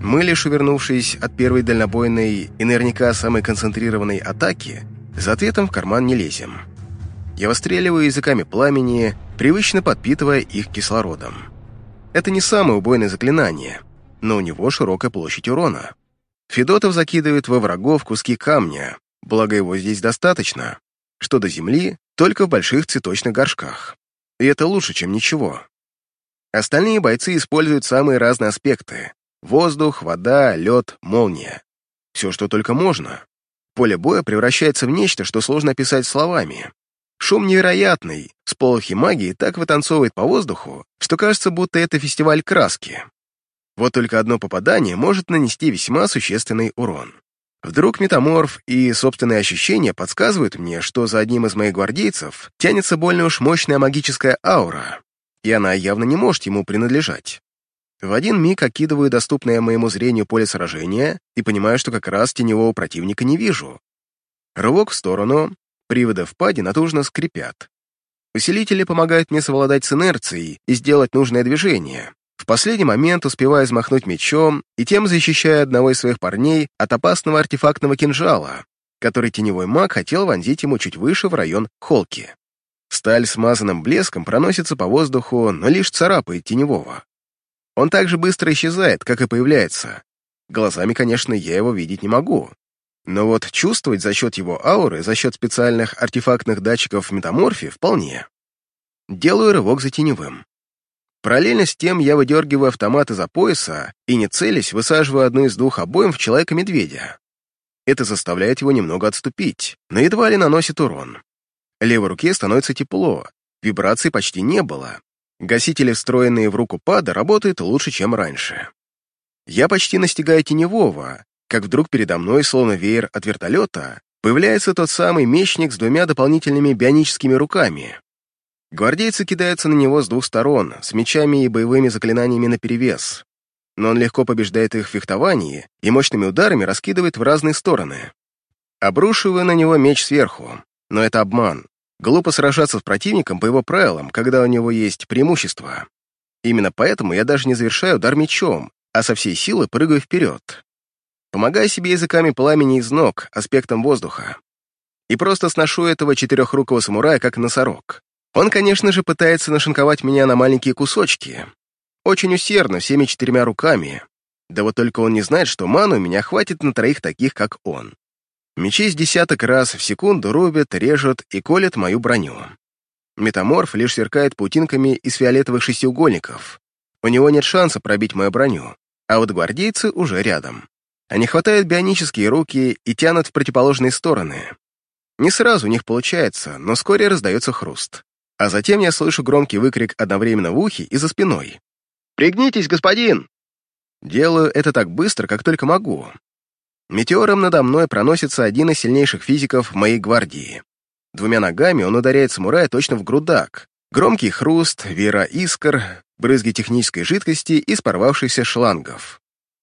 Мы, лишь увернувшись от первой дальнобойной и наверняка самой концентрированной атаки, за ответом в карман не лезем. Я выстреливаю языками пламени, привычно подпитывая их кислородом. Это не самое убойное заклинание, но у него широкая площадь урона. Федотов закидывает во врагов куски камня, благо его здесь достаточно, что до земли только в больших цветочных горшках. И это лучше, чем ничего. Остальные бойцы используют самые разные аспекты — воздух, вода, лед, молния. Все, что только можно. Поле боя превращается в нечто, что сложно описать словами. Шум невероятный, сполохи магии так вытанцовывает по воздуху, что кажется, будто это фестиваль краски. Вот только одно попадание может нанести весьма существенный урон. Вдруг метаморф и собственные ощущения подсказывают мне, что за одним из моих гвардейцев тянется больно уж мощная магическая аура, и она явно не может ему принадлежать. В один миг окидываю доступное моему зрению поле сражения и понимаю, что как раз теневого противника не вижу. Рывок в сторону, Приводы в паде натужно скрипят. Усилители помогают мне совладать с инерцией и сделать нужное движение. В последний момент успеваю взмахнуть мечом и тем защищая одного из своих парней от опасного артефактного кинжала, который теневой маг хотел вонзить ему чуть выше в район холки. Сталь с мазанным блеском проносится по воздуху, но лишь царапает теневого. Он так же быстро исчезает, как и появляется. Глазами, конечно, я его видеть не могу, но вот чувствовать за счет его ауры, за счет специальных артефактных датчиков метаморфии вполне. Делаю рывок за теневым. Параллельно с тем я выдергиваю автомат из-за пояса и, не целясь, высаживаю одну из двух обоим в человека-медведя. Это заставляет его немного отступить, но едва ли наносит урон. Левой руке становится тепло, вибраций почти не было. Гасители, встроенные в руку пада, работают лучше, чем раньше. Я почти настигаю теневого, как вдруг передо мной, словно веер от вертолета, появляется тот самый мечник с двумя дополнительными бионическими руками. Гвардейцы кидаются на него с двух сторон, с мечами и боевыми заклинаниями наперевес. Но он легко побеждает их в фехтовании и мощными ударами раскидывает в разные стороны. Обрушиваю на него меч сверху, но это обман. Глупо сражаться с противником по его правилам, когда у него есть преимущество. Именно поэтому я даже не завершаю удар мечом, а со всей силы прыгаю вперед помогая себе языками пламени из ног, аспектом воздуха. и просто сношу этого четырехрукого самурая как носорог. Он, конечно же, пытается нашинковать меня на маленькие кусочки. Очень усердно, всеми четырьмя руками. Да вот только он не знает, что ману меня хватит на троих таких, как он. Мечи с десяток раз в секунду рубят, режут и колят мою броню. Метаморф лишь сверкает паутинками из фиолетовых шестиугольников. У него нет шанса пробить мою броню, а вот гвардейцы уже рядом. Они хватают бионические руки и тянут в противоположные стороны. Не сразу у них получается, но вскоре раздается хруст. А затем я слышу громкий выкрик одновременно в ухе и за спиной. «Пригнитесь, господин!» Делаю это так быстро, как только могу. Метеором надо мной проносится один из сильнейших физиков моей гвардии. Двумя ногами он ударяет самурая точно в грудак. Громкий хруст, вера искр, брызги технической жидкости из порвавшихся шлангов.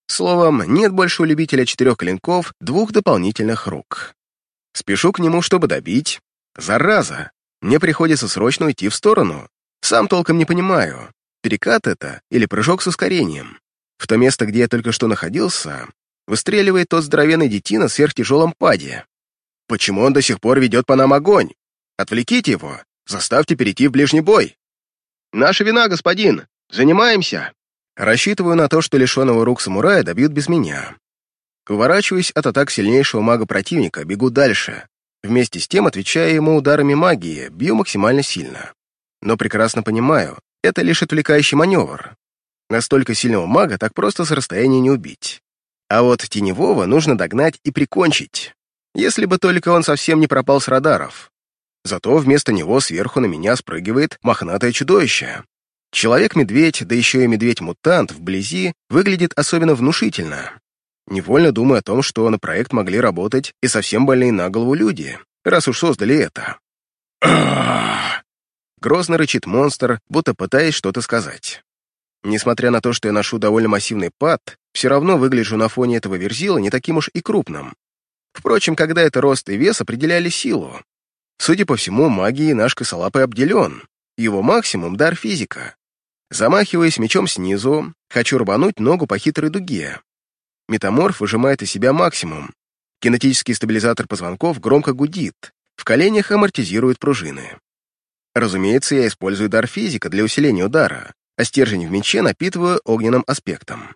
Словом, нет больше у любителя четырех клинков двух дополнительных рук. Спешу к нему, чтобы добить. Зараза! Мне приходится срочно уйти в сторону. Сам толком не понимаю, перекат это или прыжок с ускорением. В то место, где я только что находился, выстреливает тот здоровенный детина в сверхтяжелом паде. Почему он до сих пор ведет по нам огонь? Отвлеките его, заставьте перейти в ближний бой. Наша вина, господин. Занимаемся. Рассчитываю на то, что лишенного рук самурая добьют без меня. Уворачиваюсь от атак сильнейшего мага противника, бегу дальше. Вместе с тем, отвечая ему ударами магии, бью максимально сильно. Но прекрасно понимаю, это лишь отвлекающий маневр. Настолько сильного мага так просто с расстояния не убить. А вот теневого нужно догнать и прикончить. Если бы только он совсем не пропал с радаров. Зато вместо него сверху на меня спрыгивает мохнатое чудовище. Человек-медведь, да еще и медведь-мутант вблизи выглядит особенно внушительно. Невольно думаю о том, что на проект могли работать и совсем больные на голову люди, раз уж создали это. [CLEARS THROAT] Грозно рычит монстр, будто пытаясь что-то сказать. Несмотря на то, что я ношу довольно массивный пад, все равно выгляжу на фоне этого верзила не таким уж и крупным. Впрочем, когда это рост и вес определяли силу. Судя по всему, магией наш косолапый обделен. Его максимум — дар физика. Замахиваясь мечом снизу, хочу рвануть ногу по хитрой дуге. Метаморф выжимает из себя максимум. Кинетический стабилизатор позвонков громко гудит, в коленях амортизирует пружины. Разумеется, я использую дар физика для усиления удара, а стержень в мече напитываю огненным аспектом.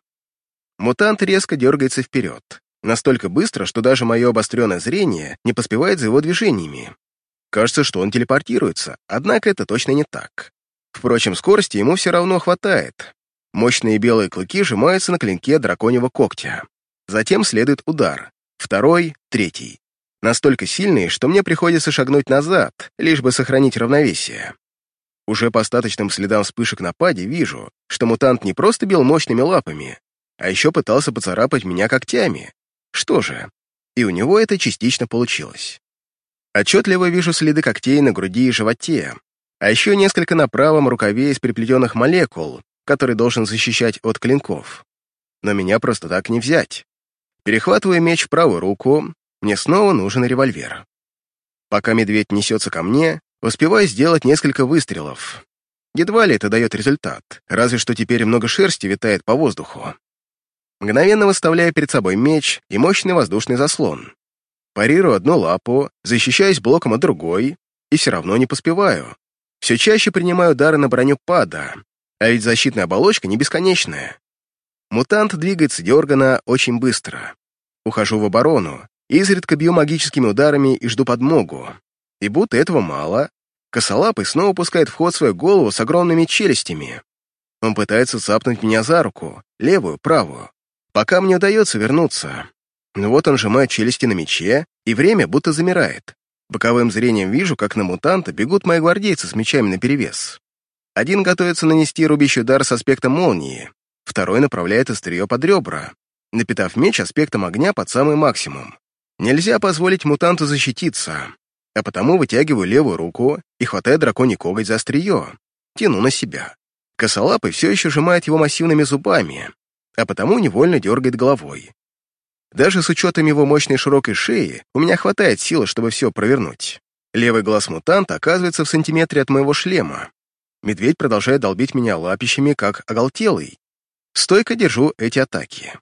Мутант резко дергается вперед, настолько быстро, что даже мое обостренное зрение не поспевает за его движениями. Кажется, что он телепортируется, однако это точно не так. Впрочем, скорости ему все равно хватает. Мощные белые клыки сжимаются на клинке драконьего когтя. Затем следует удар. Второй, третий. Настолько сильный, что мне приходится шагнуть назад, лишь бы сохранить равновесие. Уже по остаточным следам вспышек на паде вижу, что мутант не просто бил мощными лапами, а еще пытался поцарапать меня когтями. Что же, и у него это частично получилось. Отчетливо вижу следы когтей на груди и животе, а еще несколько на правом рукаве из переплетенных молекул, который должен защищать от клинков. Но меня просто так не взять. Перехватываю меч в правую руку, мне снова нужен револьвер. Пока медведь несется ко мне, успеваю сделать несколько выстрелов. Едва ли это дает результат, разве что теперь много шерсти витает по воздуху. Мгновенно выставляю перед собой меч и мощный воздушный заслон. Парирую одну лапу, защищаюсь блоком от другой, и все равно не поспеваю. Все чаще принимаю удары на броню пада, а ведь защитная оболочка не бесконечная. Мутант двигается дергано очень быстро. Ухожу в оборону, изредка бью магическими ударами и жду подмогу. И будто этого мало, косолапый снова пускает в ход свою голову с огромными челюстями. Он пытается цапнуть меня за руку, левую, правую, пока мне удается вернуться. Но вот он сжимает челюсти на мече, и время будто замирает. Боковым зрением вижу, как на мутанта бегут мои гвардейцы с мечами наперевес. Один готовится нанести рубящий удар с аспектом молнии, второй направляет острие под ребра, напитав меч аспектом огня под самый максимум. Нельзя позволить мутанту защититься, а потому вытягиваю левую руку и хватаю драконий коготь за острие, тяну на себя. Косолапый все еще сжимает его массивными зубами, а потому невольно дергает головой. Даже с учетом его мощной широкой шеи, у меня хватает силы, чтобы все провернуть. Левый глаз мутанта оказывается в сантиметре от моего шлема. Медведь продолжает долбить меня лапищами, как оголтелый. Стойко держу эти атаки.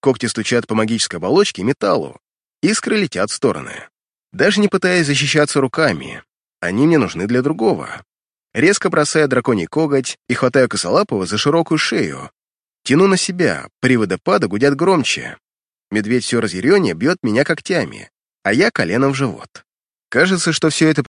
Когти стучат по магической оболочке металлу. Искры летят в стороны. даже не пытаясь защищаться руками. Они мне нужны для другого. Резко бросая драконий коготь и хватаю косолапого за широкую шею. Тяну на себя, приводы пада гудят громче. Медведь все разъяреннее бьет меня когтями, а я коленом в живот. Кажется, что все это